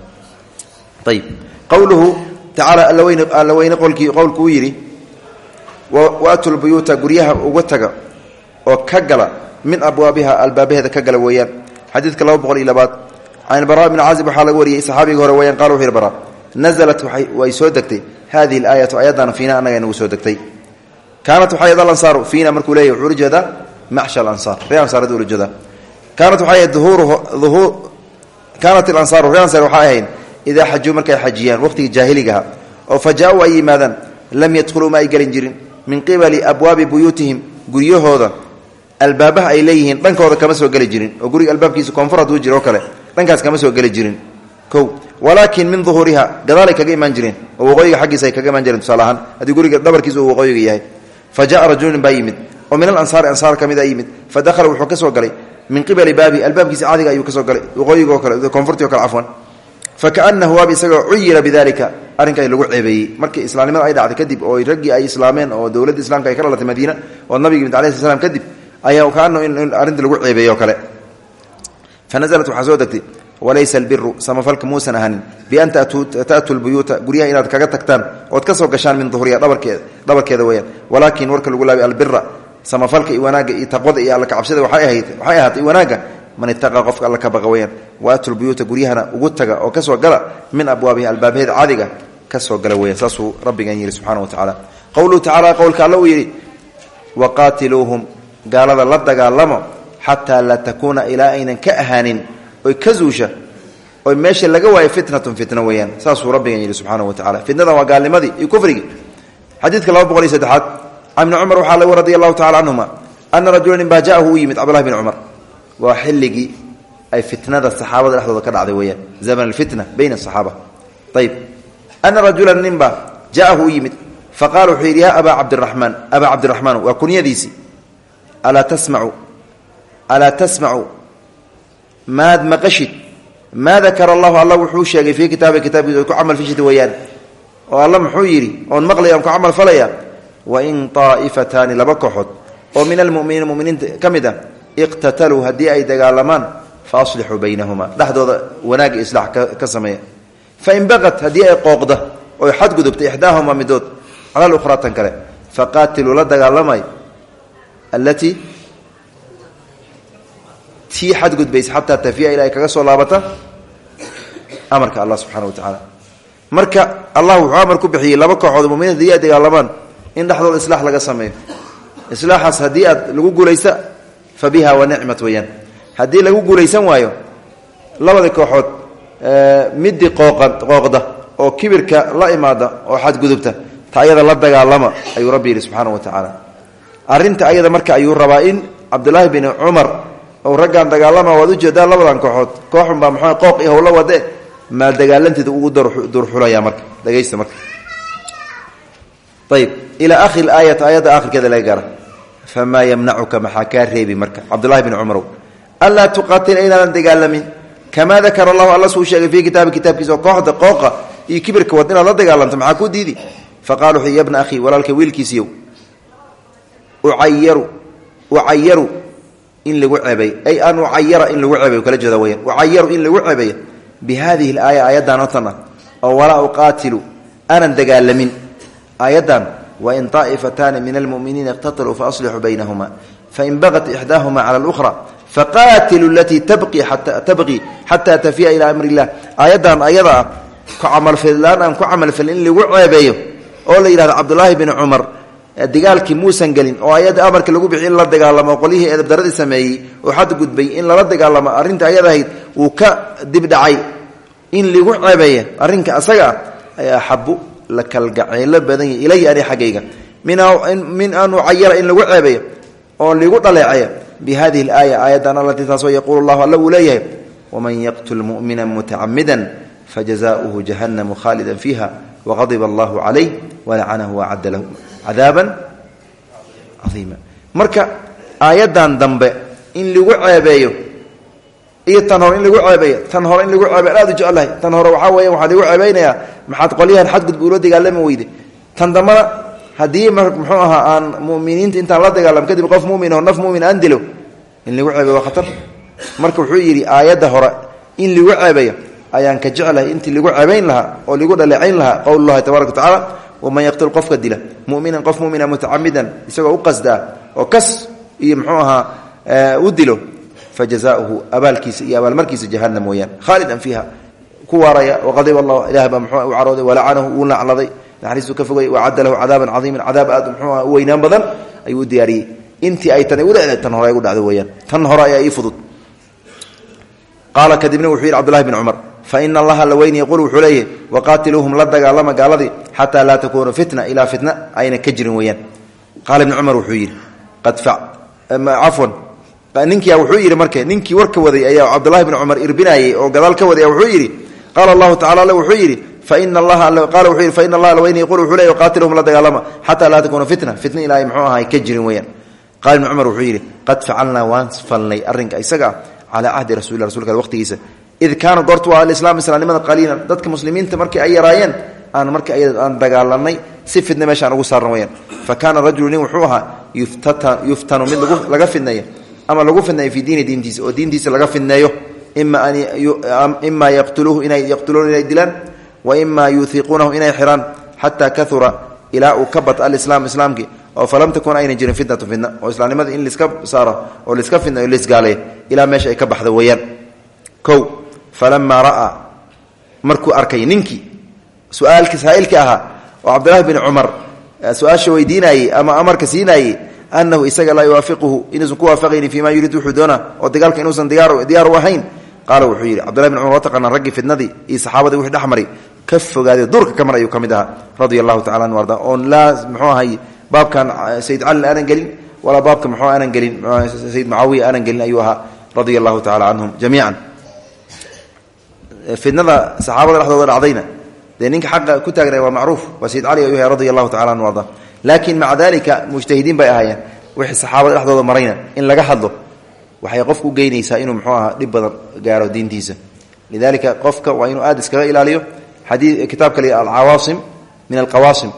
ayib qowluhu tacaala alla weyne qolkii qowlku uu yidhi waatul buyuuta guryaha uga taga oo ka gala min abwaabiha albaabaheeda ka gala weeyaan. Xadiidka laba boqol iyo labaad. Bara bni caazib waxaa laga wariyey saxaabiga hore weyaan qala bara naزlat way soo degtay. Hadihi اlaayatu ayadana fiina anaga nagu soo degtay. Kaanat waxay alansaaru fiina markuu leeyahy wuxuu kaanat alansaaru ree ansaar waxay ahayd idaa xajuu markay xajiyaan waqhtigii jaahiligaha oo fa jaa-uu ay yimaadaan lam yadkhuluu ma ay gelin jirin min qibali abwaabi buyuutihim guryahooda albaabaha ay leeyihiin dhankooda kama soo geli jirin oo guriga albaabkiisa koonfur hadduu jiro oo kale dhankaas kama soo geli jirin o walaakin min uhuuriha gadaalay kaga imaan jireen oo waqooyiga xaggiisa ay kaga imaan jireen tusaale ahaan haddii guriga dhabarkiisa uu waqooyiga yahay fa jaءa rajulun baa oo min alansaari ansaar ka mid a yimid fa dakhala wuxuu ka soo galay min qibali baabi albaabkiisa caadiga ayuu ka soo galay waqooyiga oo kale koonfurti o kale cafwan fakaanahu waaba isagoo cuyira bidalika arrinka lagu ceebeeyey. Markii islaamnimada ay dhacday kadib oo raggii ay islaameen oo dowladda islamka ay ka dhalatay madiina oo nabigi mid alai sl slam kadib ayaa kaanahu in arrinta lagu ceebeeyey oo kale. Fa naزlat waxaa soo degtay walaysa albiru samafalka muusan ahanin bian ta'tuu lbuyuuta guryaha inaad kaga tagtaan samafalka iyo wanaagga iyo taqwada iyo alla kacabsida waxay ahaatay wanaagga. Man itaqa qofka alla ka baqa weyaan waatuu lbuyuuta guryahana ugu taga oo ka soo gala min abwaabihi albaabaheeda caadiga ka soo gala weyaan saasuu rabbigan yihi subxana wa tacaala. Qowluhu tacala qowlka alla uu yidhi waqaatiluuhum gaalada la dagaalamo xataa laa takuuna ilaa aynan ka ahaanin. Oy ka zuusha oy meesha laga waayo fitnatun fitno weeyaan. Saasuu rabbigan yidhi subxaana wa tacala fitnadan waa gaalnimadii iyo kufrigii. Xadiidka laba boqol ibni cumar waxaa laga radi allahu tacala canhuma ana rajulan inbaa jaahu u yimid cabdullahi bn cumar waa xilligii ay fitnada saxaabada dhexdooda ka dhacday weeyaan zaman alfitna bayna asaxaaba ayib ana rajulan ninbaa jaahu u yimid faqala wuxuu yidhi ya abaa cabdiraxmaan abaa cabdiraxmaan waa kunyadiisii alaa tasmacu alaa tasmacu maad maqashid? Maa dakara allahu alla wuxuu sheegay fii kitaabi kitaabkiisa ku camal fishid weeyaan. Oo alla muxuu yidhi oon maqlaya on ku camal falaya wain taa'ifataani laba kooxood oo min almuminiina muminiinta ka mid ah iqtataluu haddii ay dagaalamaan fa aslixuu baynahuma dhexdooda wanaagga islaax ka sameeya fain baqat haddii ay qooqda oy xadgudubta ixdaahuma midood cala lukhraa tan kale faqaatiluu la dagaalamay allatii tii xadgudbaysa xataa tafiya ilaa ay kaga soo laabata amarka allah subxana wa tacaala marka allah wuxuu amar ku bixiyey laba kooxood muminiin haddii ay dagaalamaan in dhexdooda islaax laga sameeyo. Islaaxaas haddii aad lagu guulaysta fa biha wa nicmat weeyaan. Haddii lagu guulaysan waayo labada kooxood midii qooqda oo kibirka la imaada oo xadgudubta ta ayada la dagaalama ayuu rabbi yidhi subxaana wa tacaala. Arrinta ayada marka ayuu rabaa in cabdulaahi bin cumar ou raggaan dagaalama waad u jeedaa labadan kooxood kooxunbaa mxua qooq iyo howla wade maa dagaalanteeda ugu durxulaya marka dhegaysta marka ayib ilaa akhiri aayat aayadda akhirkeeda laga gaara famaa yamnacuka maxaa kaa reebi marka? Cabdulahi bin cumrow anlaa tuqaatila inaadan dagaalamin. Kamaa dakara allahu alla suu sheegay fii kitaabi kitaabkiisa oo kooxda qooqa iyo kibirka wad inaad la dagaalanto maxaa kuu diidi? Faqala wuxuu ya bna akhii walaalka wiilkiisiiyow ucayaru ucayaru in lagu ceebay. Ay an ucayara in lagu ceebay kala jeeda weyaan ucayaru in lagu ceebaya bi hadihi alaaya aayaddan oo tan ah aayaddan wain طaa'ifataani min almuminiina iqtataluu faaslixuu baynahuma fain bagat ixdaahuma cala اlukhra faqaatilu alatii tabqii xataa tafiya ilaa amri illah aayaddan ayada ah ku camalfallaan aan ku camalfalin in lagu ceebeeyo oo la yidhahdo cabdulaahi bin cumar dagaalkii muusan gelin oo ayada amarka lagu bixi la dagaalamo qolyihii edabdaradii sameeyey oo xadgudbay in lala dagaalamo arrinta ayada ahayd wuu ka dibdhacay in lagu ceebeeya arrinka asaga ayaa axabu la kalgaceelo badan yahy ilaya ani xaggayga. Min an ucayara in lagu ceebeeyo oo ligu dhaleeceeya bi hadihi alaaya aayaddan allatii taasoo yaquulu llahu alla uu leeyahay. Waman yaqtul mumina mutacamida fajazaؤuhu jahannamu khaalida fiiha waqadiba allahu calayh walacanahu wacadda lahu cadaaban caiima marka aayaddan dambe in lagu ceebeeyo iyo tan hore in lagu ceebeeyo tan hore in lagu ceebeyo aad u jeclahay. Tan hore waxaa weya waxaa lagu ceebeynayaa maxaad qolyahan xadgudba ula dagaalami weyde. Tan dambana haddii muxuu ahaa aan muminiinta intaan la dagaalam kadib qof mumin oo naf mumin aan dilo in lagu ceebeyo waa khatar. Marka wuxuu yidhi aayadda hore in lagu ceebeeyo ayaan ka jeclahay intii lagu ceebayn lahaa oo lagu dhaleecayn lahaa qowlullahi tabaraka watacaala waman yaqtul qofka dila. Muminan qof mumina mutacamidan isagoo u qasdaa oo kas iyo muxuu ahaa u dilo fa jazauhu abaalkiisa iyo abaalmarkiisa jahanam weyaan khaalidan fiiha ku waaraya waqadiba allah ilaah baa muxuu u carooday walacanahu wuu nacladay naxariistuu ka fogay wacadda lahu cadaaban cadiiman cadaab aad muxuu aha u weynaan badan ayuu u diyaariyey intii ay tan uda tan hore gu dhacdo weyaan tan hore ayaa ii fudud qaala kadibna wuxuu yidhi cbdullahi bn cumar faina allaha la weyn yaqul wuxuu leeyahy waqaatiluuhum la dagaalama gaaladii xataa laa takuuna fitna ilaa fitna ayna ka jirin weyaan qaala ibni cumar wuxuu yidhi qad cafwan ninkia wuxuu yidhi marke ninkii warka waday ayaa cabdulahi bni cumar irbinayey oo gadaal ka waday wuxuu yidhi qaala allahu tacala alle wuxuu yidhi faina allaha faina allaha la weyn yaqul wuxuu leeyahy waqaatiluhum la dagaalama xataa laa takuuna fitna. Fitna ilaa ay muxuu ahay ka jirin weyaan ibni cumar wuxuu yidhi qad facalnaa waan falnay arrinka isaga ah calaa cahdi rasulillah waqtigiisa id kaana goortu waa alislaam islaamnimada qaliilan dadka muslimiinta markii ay yaraayeen aan marka aan dagaalanay si fidna meeshaan ugu saarna fa kaana rajulu nin wuxuu ahaa yuftanu mid laga fidneeyo ama lagu fidneeyo fii diini diintiisa oo diintiisa laga fidneeyo ima yaqtuluuhu inay yaqtuluuna inay dilaan wa ima yuhiiquunahu inay xiraan xataa kaura ilaa uu ka bat alislaam falam takun ayna jirin fitnatu fitna oo islaamnimada in liska saaro oo liska fidna lisgaaleeya ilaa meesha ay ka baxda weeyaan. Kow falamaa ra'aa markuu arkay ninkii suaalka saa'ilka ahaa oo bin cumar su'aasha ama amarka siinayey anahu isaga laa yuwaafiquhu inuusan ku waafaqayni fii ma yuriid wuxuu doonaa oo dagaalka inuusan diyaar u ahayn. Qaala wuxuu yidhi cabdullahi bin cumar waa taqaanaa raggii fidnadii iyo saxaabadii wixii dhex maray. Ka fogaaday duurka ka mar ayuu ka mid ahaa. Radia allahu tacala anhu arda. Oon laa muxuu ahay baabkan sayid cali aanan gelin walaa baabka muxuu aanan gelin sayid mucaawiya aanan gelin ayuu ahaa radia allahu tacala canhum jamiican. Fidnada saxaabada dhexdooda dhacdayna. Dee ninka xaqa ku taagnay waa macruuf waa sayid cali ayuu yahay radia allahu tacala anhu arda laakiin maca dalika mujtahidiin bay ahaayeen. Wixii saxaabada dhexdooda marayna in laga hadlo waxay qofku geynaysaa inuu muxuu ahaa dhib badan gaaro diintiisa. Lidalika qofka waa inuu aad iskaga ilaaliyo. Xadii kitaabka li alcawaasim min alqawaasim.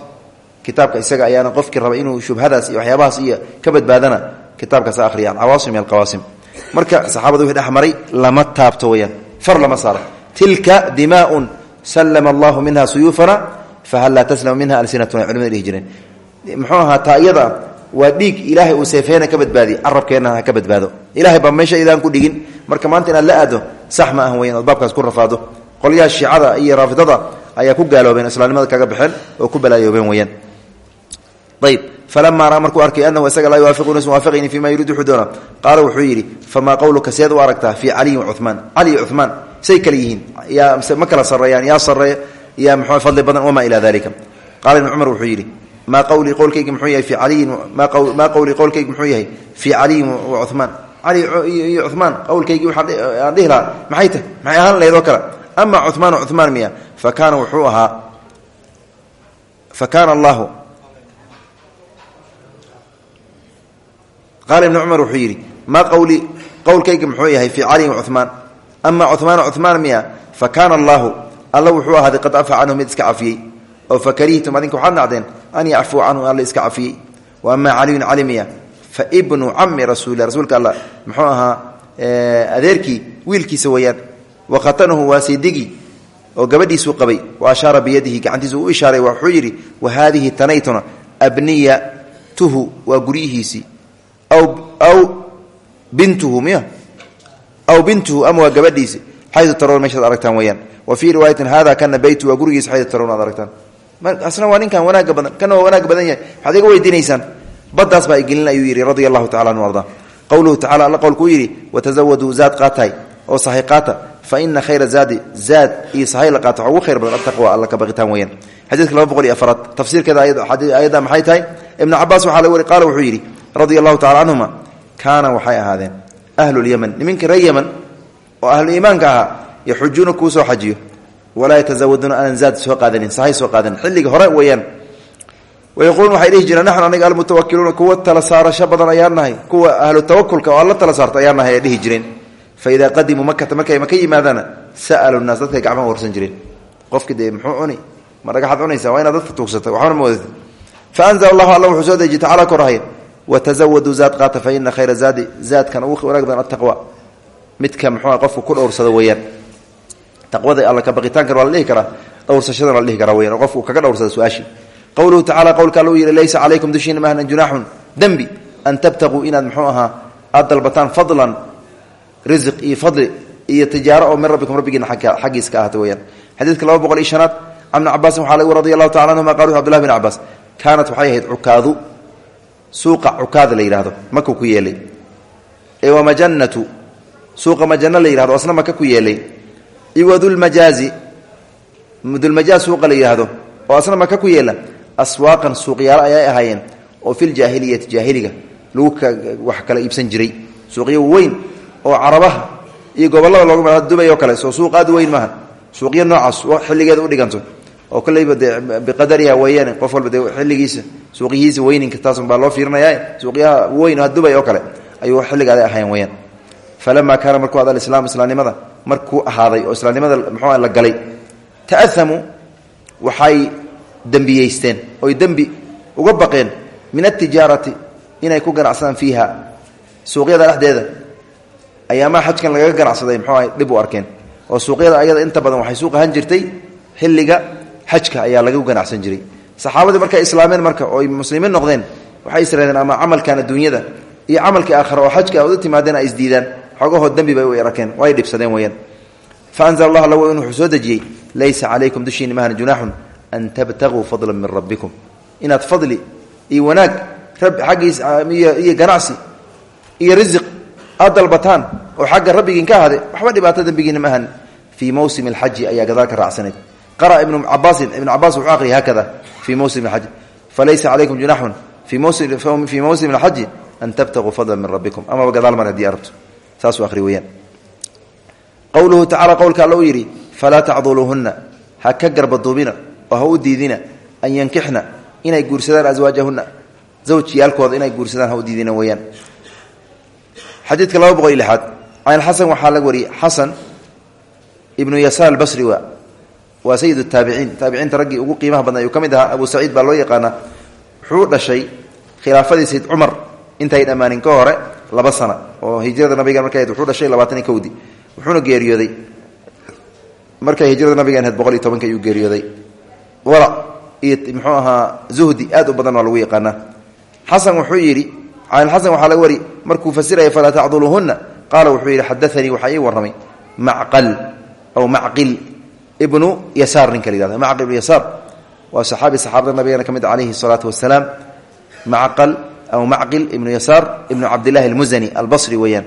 Kitaabka isaga ayaana qofkii raba inuu shubhadaas iyo waxyaabahaas iyo ka badbaadana kitaabkaas akhriya alcawaasim min alqawaasim. Marka saxaabada wixii dhex lama taabto weyaan far lama saaro. Tilka dimaaun sallama allahu minha suyuufana fahal laa taslamu minha alsinatuna culimada dhihi jireen muxuu ahaa taa iyada waa dhiig ilaahay uu seefeena ka badbaadiy carabkeenna ha ka badbaado. Ilahay meesha idaan ku dhigin. Marka maanta inaad la aado sax ma ah ood baabkaas ku rafaado. Qolyaha shiicada iyo raafidada ayaa ku gaaloobeen islaamnimada kaga baxeen oo ku balaayoobeen weyaan ayb falamaa raa markuu arkay anahu isaga laa yuwaafiqu nas muwaafaqayni fima yuriid wuxuu doonaa wuxuu yidhi famaa qowluka seed u aragtaa fii caliyin wacumaan cali iyo cumaan say kale yihiin. Yaa ma kala sarreeyaan yaa fadli badan wamaa ilaa dalika qaala ibn cumar wuxuu yidhi maa qawlii qowlkaygi muxuu yahay fii caliyin maa qowlii qowlkaygi muxuu yahay fii caliyin wa cumaan cali iyo cumaan qowlkaygii waxaan dhihi lahaa maxay tahy maxay ahaan lahayd oo kale. Ama cumaan cumaan miya fa kaana wuxuu ahaa fa kaana allahu qaala ibnu cumar wuxuu yidhi maa qawlii qowlkayga muxuu yahay fii caliyin wacumaan ama cumaan cumaan miya fa kaana allaahu alla wuxuu ahaaday qad afa canhu mid iska cafiyey. oo fakarihtum adinka waxaad nacdeen an yacfuu canhu alla iska cafiyey wa amaa caliyun cali miya fa bnu cami rasuulilah rasuulka alla muxuu ahaa adeerkii wiilkiisa weeyaan wa khatanahu waa saydigii oo gabadhiisuu qabay wa ashaara biyadihi gacantiisu u ishaaray wuxuu yidhi wa haadihi tanaytuna abniyatuhu waa guryihiisii aw bintuhu miya aw bintuhu ama waa gabadhiisi xayu taroon meeshaad aragtaan weyaan wa fii riwaayatin hada kana beytu waa gurigiisa xayu taroon aad aragtaan asna waa ninkan wanaaga badan kana waa wanaag badan yahay. Waxaad iga weydiinaysaan. Baddaas baa igelin ayuu yidhi radia allahu tacala anhu arda. Qowluhu tacala alla qowlkuu yidhi watazawaduu zaad qaatahay oo sahay qaata fa ina khayra zaadi zaad iyo sahay la qaata waxa ugu khayr badan ataqwa alla ka baqitaan weyaan xadiidka laba boqol iyo afaraad tafsiirkeeda ayadda maxay tahay? Ibnu cabaas waxaa la wari qaala wuxuu yidhi radia allahu tacala canhuma kaana waxay ahaadeen ahlulyaman niminka reer yaman oo ahluiimaanka ahaa yaxujuuna kuu soo xajiyo walaa yatazawaduuna aanan zaad soo qaadanin sahay soo qaadanin xilliga hore weeyaan wayaquuluun waxay dhihi jireen naxnu aniga almutawakiluuna kuwa tala saarasho badan ayaan nahay kuwa ahlu tawakulka oo alla tala saarta ayaan nahay ay dhihi jireen. Fa idaa qadimuu makata markay maka yimaadaana sa'alu naas dadkay gacmaha warsan jireen. Qofki dee muxuu cuni? Ma dhagaxaad cunaysa waa inaad dadka tuugsata waxbana ma wadatid fa anzala allahu alla wuxuu soo dejiy tacala korahaya watazawaduu zaad qaata fa ina khayra zaadi taqwada alla ka baqitaankan waa la dhihi karaa dhowrsashadan waa la dhihi karaa kaga dhowrsada su'aashii. Qowluhu tacala qowlka alla u yihi laysa calaykum dushiina mahnan junaaxun. Dembi an tabtaquu inaad muxuu ahaa fadlan risiq iyo fadli iyo tijaaro oo min rabbikum rabbigiina xaggiis ka ahata weyaan xadiidka laba boqol iyo shanaad can ibni cabaasin waxaa lagu radi allahu tacala anhuma qal cbdullahi bn cabaas kaanat waxay ahayd cukaadu suuqa la yidhahdo maka ku yeelay. Ee waa majanatu suuqa la yihahdo asna maka ku yeelay iwa dulmajaazi dulmajaaz suuqa la yidhaahdo oo asna maka ku yeela aswaaqan suuqyaalo ayay ahaayeen oo filjaahiliyati jaahiliga lagu wax kala iibsan jiray. Suuqyo weyn oo carabaha iyo gobollada loogu ma dubay oo kale soo suuq weyn maaha. Suuqyo noocaas xilligeeda udhiganto oo koleyba dee biqadariha weeyaan qof walba xilligiisa suuqyihiisa weyninka taasun baa loo fiirinaya suuqyaha weyn dubay oo kale ayuu xilligaada ahayn weyaan falamaa kaana markuu ada alislaam islaamnimada markuu ahaaday oo islaamnimada muxuu la galay ta'ahamuu waxay dembiyeysteen oy dembi uga baqeen min altijaarati inay ku ganacsadaan fiiha suuqyada dhexdeeda ayaamaha xajkan lagaga ganacsaday muxuu ahay dhib u arkeen oo suuqyada ayada inta badan waxay suuq ahaan jirtay xilliga xajka ayaa lagu ganacsan jiray saxaabadii markay islaameen marka oo muslimiin noqdeen waxay israadeen ama camalkan adduunyada iyo camalkii aakhare oo xajka uda timaadeen ay isdiidaan xogahoo dembi bay u arkeen way dhibsadeen weyaan fa anzala allah alla in wuxuu soo dejiyey laysa calaykum dushiina mahna junaaxun an tabtaguu fadlan min rabbikum. Inaad fadli iyo wanaag xaggiis iyo ganacsi iyo risiq aad dalbataan oo xagga rabbigiin ka ahade waxba dhibaato dembigiina ma ahan fii mawsimi alxaji ayaa gadaal ka raacsanayd. Qara ibnu cabaasin ibnu cabaas wuxuu aqriyay haakada fii mawsimi alxaji falaysa calaykum junaxun fii mawsimi alxaji an tabtaguu fadlan min rabbikum. Amaba gadaal mar haddii arabto qowluhu tacala qowlka alla u yidhi falaa tacduluuhunna ha ka garbaduubina oo ha u diidina an yankixna inay guursadaan aswaajahunna zawjiyaalkooda inay guursadaan ha u diidina weyaan xadiidka laba boqol iyo lixaad can xasan waxaa laga wariyey xasan ibnu yasaar albasri waa waa sayid taabiciin taabiciinta raggii ugu qiimaha badna ayuu ka mid abu saciid baa loo yaqaanaa wuxuu dhashay khilaafadii sayd cumar intayn ammaanin ka hore laba sana oo hijrada nabiga markay wuxuu dhashay labaatan iyo kowdii wuxuuna geeriyooday. Markay hijrada nabigan ahayd boqol iyo tobanka geeriyooday. Warac iyo muxuu ahaa zuhdi aad u badan waa lagu yaqaanaa. Xasan wuxuu yidhi can xasan waxaa laga wari markuu fasiraya falaa tacduluuhunna qaala wuxuu yidhi xadaanii waxaa ii warramay. Macqal aw macqil ibnu yasaar ninka la yihahdo macqil ibnu yasaar waa saxaabi saxaabada nabigana ka mid wasalaam macqal aw macqil ibnu yasaar ibnu cabdillahi almusani albasri weeyaan.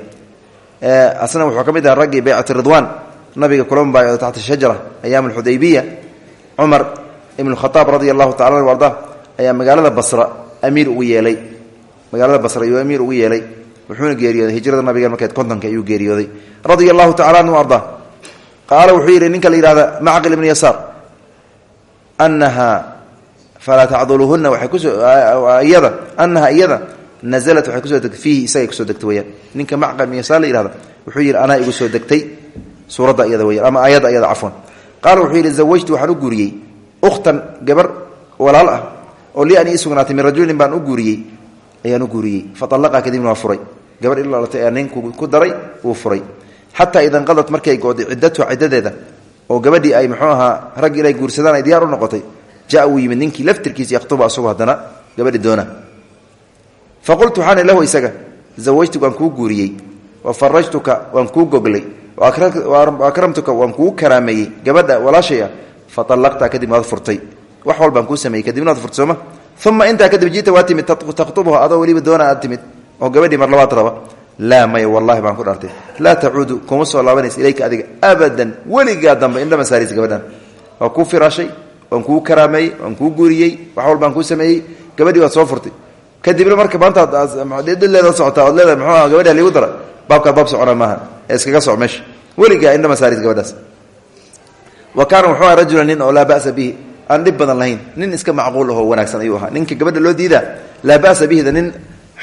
Asna wuxuu ka mid ahaa raggii baycat ridwaan nabiga kula mubaayaco taxta shajara ayaam alxudaybiya cumar ibnu khataab radia allahu tacala an arda ayaa magaalada basra amiir ugu yeelay. Magaalada basra ayuu amiir ugu yeelay wuxuuna geeriyooday hijrada nabiga markeed kontonka ayuu geeriyooday. Radia allahu tacala anhu arda qaala wuxuu yidhi ninka la yihahda macqil ibnu yasaar anaha falaa tacduluhuna waxay ku soo iyada anaha iyada naزlat waxay ku soo degtay fiihi isagay ku soo degtay weyaan ninka macqil ibnu yasaar la yihahda wuxuu yidhi anaa igu soo degtay suuradda iyada weyaan ama aayadda iyada cafwan qaala wuxuu yidhi zawajtu waxaan u guuriyey ukhtan gabar walaal ah oo lii an ii sugnaatay min rajulin baan u guuriyey ayaan u guuriyey faalaqa kadibna waa furay gabar ila dhalatay ayaa nin ku daray wuu furay xataa ida nqadat markay gooday ciddatuha ciddadeeda oo gabadhii jaa wuu yimid ninkii laftirkiisa yakhtuba asagoo haddana gabadhi doona. Faqultu waxaan lahu isaga zawajtuka waan kuu guuriyey wa farajtuka waan kuu goglay wa akramtuka waan kuu karaameeyey gabadha walaashay ah faallaqta kadib waad furtay. Wax walbaan kuu sameeyey kadibna waad furtay sooma? Uma intaa kadib jiita waa timid takhtubuha adoo weliba doona aad timid oo gabadhii mar labaad raba. Laa maya wallahi kuma soo laabanaysa ilayka adiga weligaa dambe waan kuu karaameeyey waan kuu guuriyey wax walbaan kuu sameeyey gabadhii waad soo furtay. Kadibna marka maantaadleeda socotaa ood leedahay muxuu aha gabadhi ligu dara baabkaad baab socona iskaga soc meesha. Weligaa indhama saaraysa gabadhaas. Wa wuxuu aha rajulan nin oo laa bihi aan dhib badan lahayn. Nin iska macquul ahoo wanaagsan ayuu ahaa. Ninka gabadha loo diidaa laa ba'sa bihida nin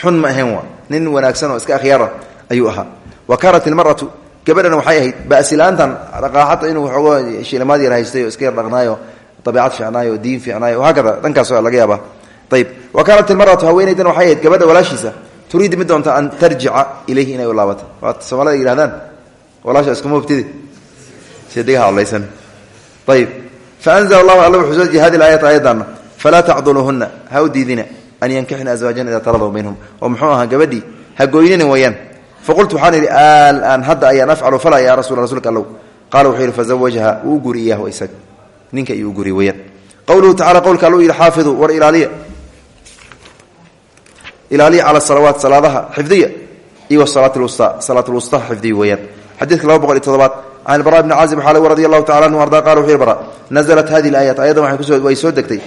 xun ma ahayn nin wanaagsan oo iska akhyaara ayuu ahaa. Wa kaanat ilmaratu gabadhana waxay ahayd ba'silaantan dhaqaaxata inuu waxoogo shilimaad yar haystay iska yar dhaqnaayo dabiicad fiicnaayo diin fiicnaayo haakada dhankaas laga yaaba ayb wa kaanat ilmaratu haweenaydan waxay ahayd gabadha walaashiisa turiid mid doonta an tarjica ilayhi inay u laabato waa soomaalida yihahdaan walaasha iskuma hubtidi sidigaha odlaysan ayib faanzla allahu alla wuxuu soo dejiy hadi laayat aayaddaana falaa tacduluhunna ha u diidina an yankixna aswaajan idaa taradaw minhum oo muxuu ahaa gabadhii ha gooynina weeyaan faqultu waxaan idhi alaan hadda ayaan afcalu fala ya rasul rasulka allow qaala wuxuu yidhi fazawajaha uu guri iyaahu isag ninka iyuu guri weeyaan. Qowluhu tacala qowlka alluu yidhi xaafiduu war ilaaliya. Ilaaliya cala salawaat salaadaha xifdiya iyo salaat lwusta salaat lwusta xifdiya weeyaan. Xadiidka laba boqol iyo todobaad can ilbara bni caazib xaale radi allahu tacala anhu arda qala wuxuu bara nazalat hadi laayat ayadan ku soo way soo degtay.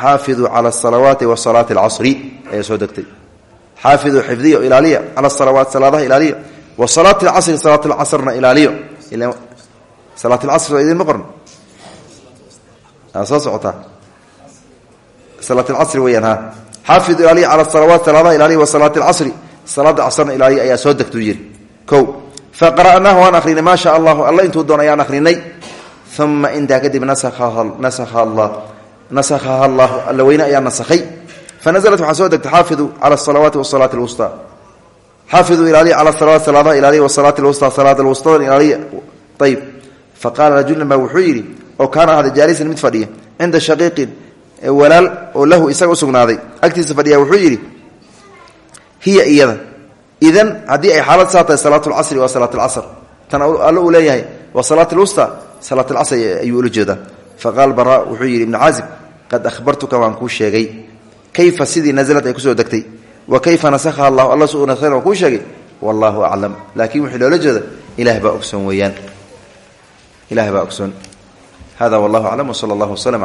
Xaafiduu cala asalawaati wa salaati alcasri ayay soo degtay. Xaafiduu xifdiya ilaaliya cala salawaat salaadaha ilaaliya wa salaati alcasri salaat alcasrna ilaaliyo. Salaat alcasr idinma qorn soo socotaa salaat alcasri weyaan ha? Xaafidu ilaaliya cala salawaat salaadaha ilaaliya wa salaati alcasri salaada casrna ilaaliya ayaa soo degtuu yidhi. Ko faqara'naahu waan akhrinay maa sha allahu alla intuu doon ayaan akhrinay. Uma intaa kadib nasakhaha allahu alla weyne ayaa nasakhay. Fanaزlat waxaa soo degtay xaafiduu cala asalawaati wasalaati alwusta xaafiduu ilaaliya cala salawaat salaadaha ilaaliya wasalaati alwusta salaada alwustada ilaaliya ayib faqaala rajulin baa wuxuu yidhi oo kaana ahada jaalisan mid fadhiya cinda shaqiiqin walaal oo lahu isaga usugnaaday agtiisa fadhiya wuxuu yidhi hiya iyada idan haddii ay xaalad saa tahay salaat lcasri waa salaat alcasr tan alle uu leeyahay waa salaat alwusta salaat alcasr ayuu ula jeedaa. Faqaal bara wuxuu yidhi ibnu caazib qad ahbartuka waan kuu sheegay. Kayfa sidii nazlad ay ku soo degtay? Wa kayfa nasakhaha allahu alla su nasakh waan sheegay. Wallahu aclam. Laakiin wixii loola ilaah baa ogsoon weeyaan. Ilaah baa ogsoon hada wallahu aclam wsala allah wslm